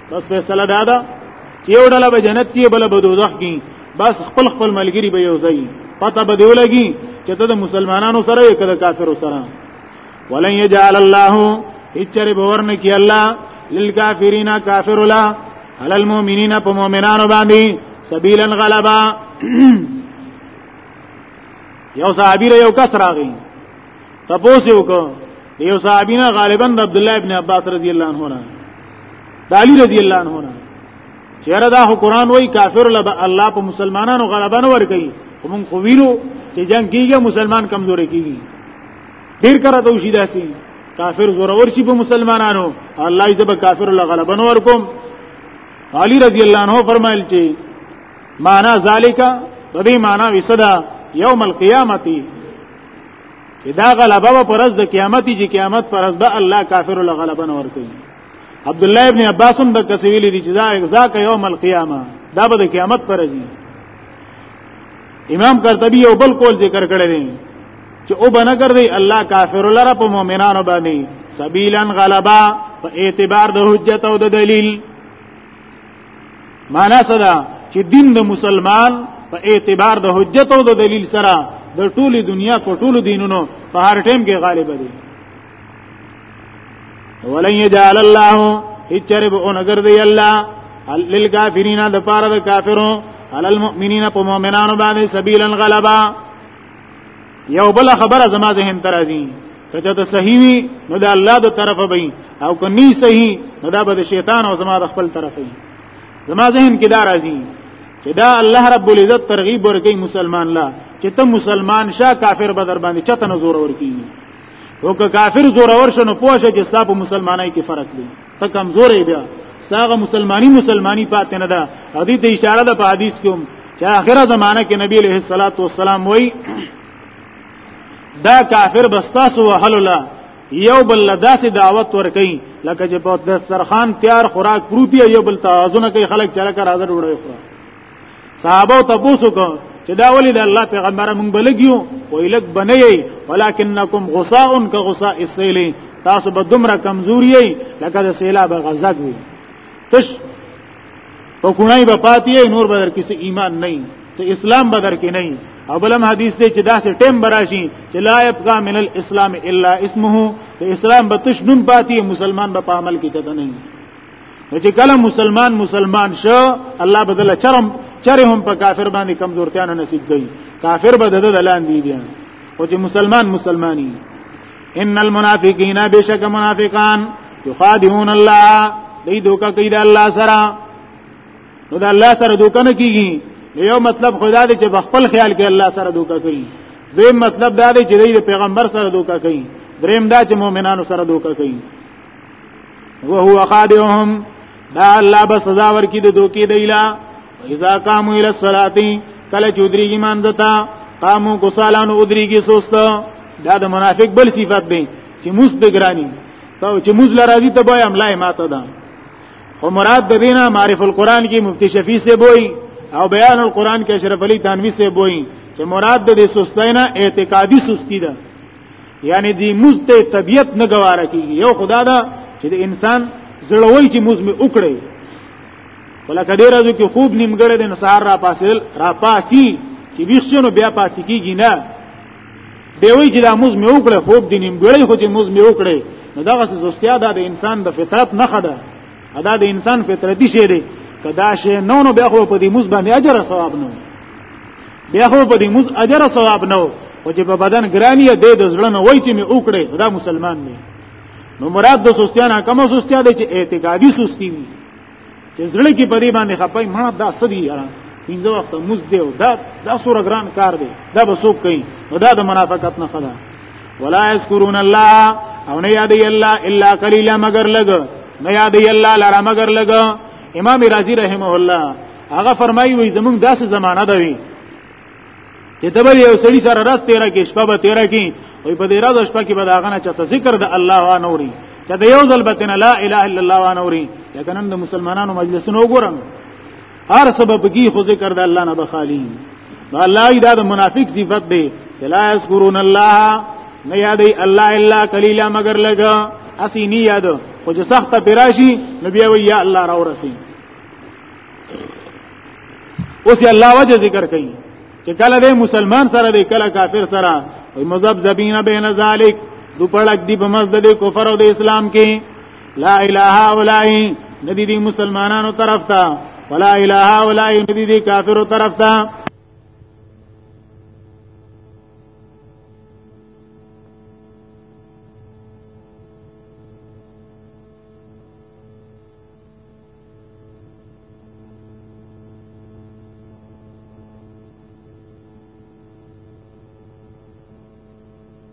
بس فیصله دا ده چې یو ډله به جنت کې بل به دوزخ کې بس خپل خپل ملګری به یو ځای پته به دیو لګي چې ته د مسلمانانو سره یې کده کافرو سره ولن یجعل الله هچر باور نه کی الله للکافرین کافر لا علی المؤمنین په مؤمنانو باندې سبیلا غلبا یو صحابی یو کس راغی تاسو یو کو یو صحابینا غالبا د عبد الله ابن عباس رضی الله عنه نه د علی رضی الله عنه نه چیرې دا قرآن وای کافر لب الله په مسلمانانو غلبه نه ور کوي موږ خو ویلو چې جنگ کیږي مسلمان کمزوري کیږي ډیر کرا ته وشي داسي کافر زورور شي په مسلمانانو الله یې به کافر له غلبه نه ور کوم علی رضی الله عنه فرمایل چې معنا ذالک د دې معنا وسدا یوم القیامت چې دا غلبه به پرز د قیامت چې قیامت پرز به الله کافر له غلبه نه ور کوي عبد الله ابن عباس هم د کسویل دي چې دا ذاک یوم القیامه دا به د قیامت پرز دی امام قرطبی یو بل کول ذکر کړی دی چې او بنه ګرځي الله کافر لره په مؤمنانو باندې سبیلن غلبا په اعتبار د حجت او د دلیل معنا سره چې دین د مسلمان په اعتبار د حجت او د دلیل سره د ټولي دنیا په ټولو دینونو په هر ټیم کې غالب دی ولن یجعل الله هچره به اونګر دی الله للکافرین د پاره د کافرو علل مؤمنین په مؤمنانو باندې سبیلن غلبا یو بل خبره زما ذهن ترازی کچا ته صحیح وي نو د الله د طرفه وي او کني صحیح نو دا به د شیطان او زما د خپل طرفه وي زما ذهن کې دا راځي چې دا الله رب العزت ترغیب ورکړي مسلمان لا چې ته مسلمان شاه کافر بدر باندې چته نزور ورکی او که کافر زور ورشنو پوښه چې ستاسو مسلمانای کې فرق دی ته کمزورې بیا ساغه مسلمانی مسلمانی پاتې نه ده حدیث ته اشاره ده په حدیث کې هم چې اخره زمانہ کې نبی علیہ الصلوۃ والسلام وای دا کافر بستاسو وحل الله یو بل داسې دعوت ورکړي لکه چې په دسترخوان تیار خوراک پروتي یو بل توازن کوي خلک چاله کر حاضر وړي صحابه ته پوسو کو چې دا ولې د الله پیغمبر مونږ بلګیو وای لګ بنئي ولکنکم غصاء ک غصاء السیل تاسو به دومره کمزوري لکه د سیلاب غزګ وي تش په کونای به پاتې نور بدر کې ایمان نه ته اسلام بدر کې نه او بلم حدیث دی چې داسې ټیم براشي چې لا يبقى من الاسلام الا اسمه ته اسلام به تش نوم پاتې مسلمان به په عمل کې کته نه نو چې کله مسلمان مسلمان شو الله بدل چرم چره هم په کافر باندې کمزورتیا نه نصیب کوي کافر به د دلان دی دي او چې مسلمان مسلمانی ان المنافقین بشک منافقان یخادعون الله دې دوکا کوي د الله سره نو د الله سره دوکا نه کیږي یو مطلب خدا دې چې بخپل خیال کې الله سره دوکا کوي دوی مطلب دا دی چې د پیغمبر سره دوکا کوي دریم دا چې مؤمنانو سره دوکا کوي وهو خادعهم دا الله به سزا ورکړي د دوکي دیلا اذا قاموا الى الصلاه کله چې ودریږي مانځتا قامو کوسالانو ودریږي سست دا د منافق بل صفت دی چې موس بګرانی ته چې موس لراځي ته بای املای ماته ده خو مراد د دینه معرف القرآن کې مفتی شفیع سے بوئی او بیان القرآن کې اشرف علی تنوی سے بوئی چې مراد د سستینا اعتقادي سستی ده یعنی دی موز ته طبیعت نه گواره کیږي یو خدا دا چې د انسان زړوي چې موز می وکړي ولکه ډیر ازو کې خوب نیمګړې د نصار را پاسل را پاسی چې ویښونو بیا پاتې کیږي نه دی وی چې دا موز می وکړي خوب دی نیمګړې خو چې موز می وکړي نو دغه سستیا دا د انسان د فطرت نه خده ادا د انسان فطرتي شی دی کدا شی نو نو بیا خو په دې موز باندې اجر ثواب نه بیا خو په دې موز اجر ثواب نه او چې په بدن ګرانی دی د زړه نه وای چې می وکړي دا مسلمان نه نو مراد د سستیا نه کوم سستیا دی چې اعتقادي سستی وي چې زړه کې په دې باندې خپای مړه دا سدي یاره پنځه وخت موز دی دا دا سور ګران کار دی دا به څوک کوي دا د منافقت نه خلا ولا یذکرون الله او نه یادی الله الا قلیلا مگر لګ نه یادی الله لرا مگر لګ امام رازی رحمه الله هغه فرمایي وي زمونږ داسې زمانہ ده وي چې دبل یو سړي سره راز 13 کې شپه به 13 کې وي په دې راز شپه کې به دا غنه چته ذکر د الله وا نوري چې د یو ځل بتنه لا اله الا الله وا نوري لکه نن د مسلمانانو مجلسونو وګورم هر سبب کی خو ذکر د الله نه بخالی دا الله دا د منافق صفت دی لا یذکرون الله نه یادی الله الا قلیلا مگر لگا اسی نی یاد خو چې سخت پراشی نبی وی یا الله را ورسی اوس الله وجه ذکر کئ چې کله د مسلمان سره دی کله کافر سره وي مذهب زبینه بین ذالک دوپړک دی په مزد د کفر او د اسلام کې لا اله الا الله ندی دی مسلمانانو طرف ته ولا اله الا الله ندی دی کافرو طرف ته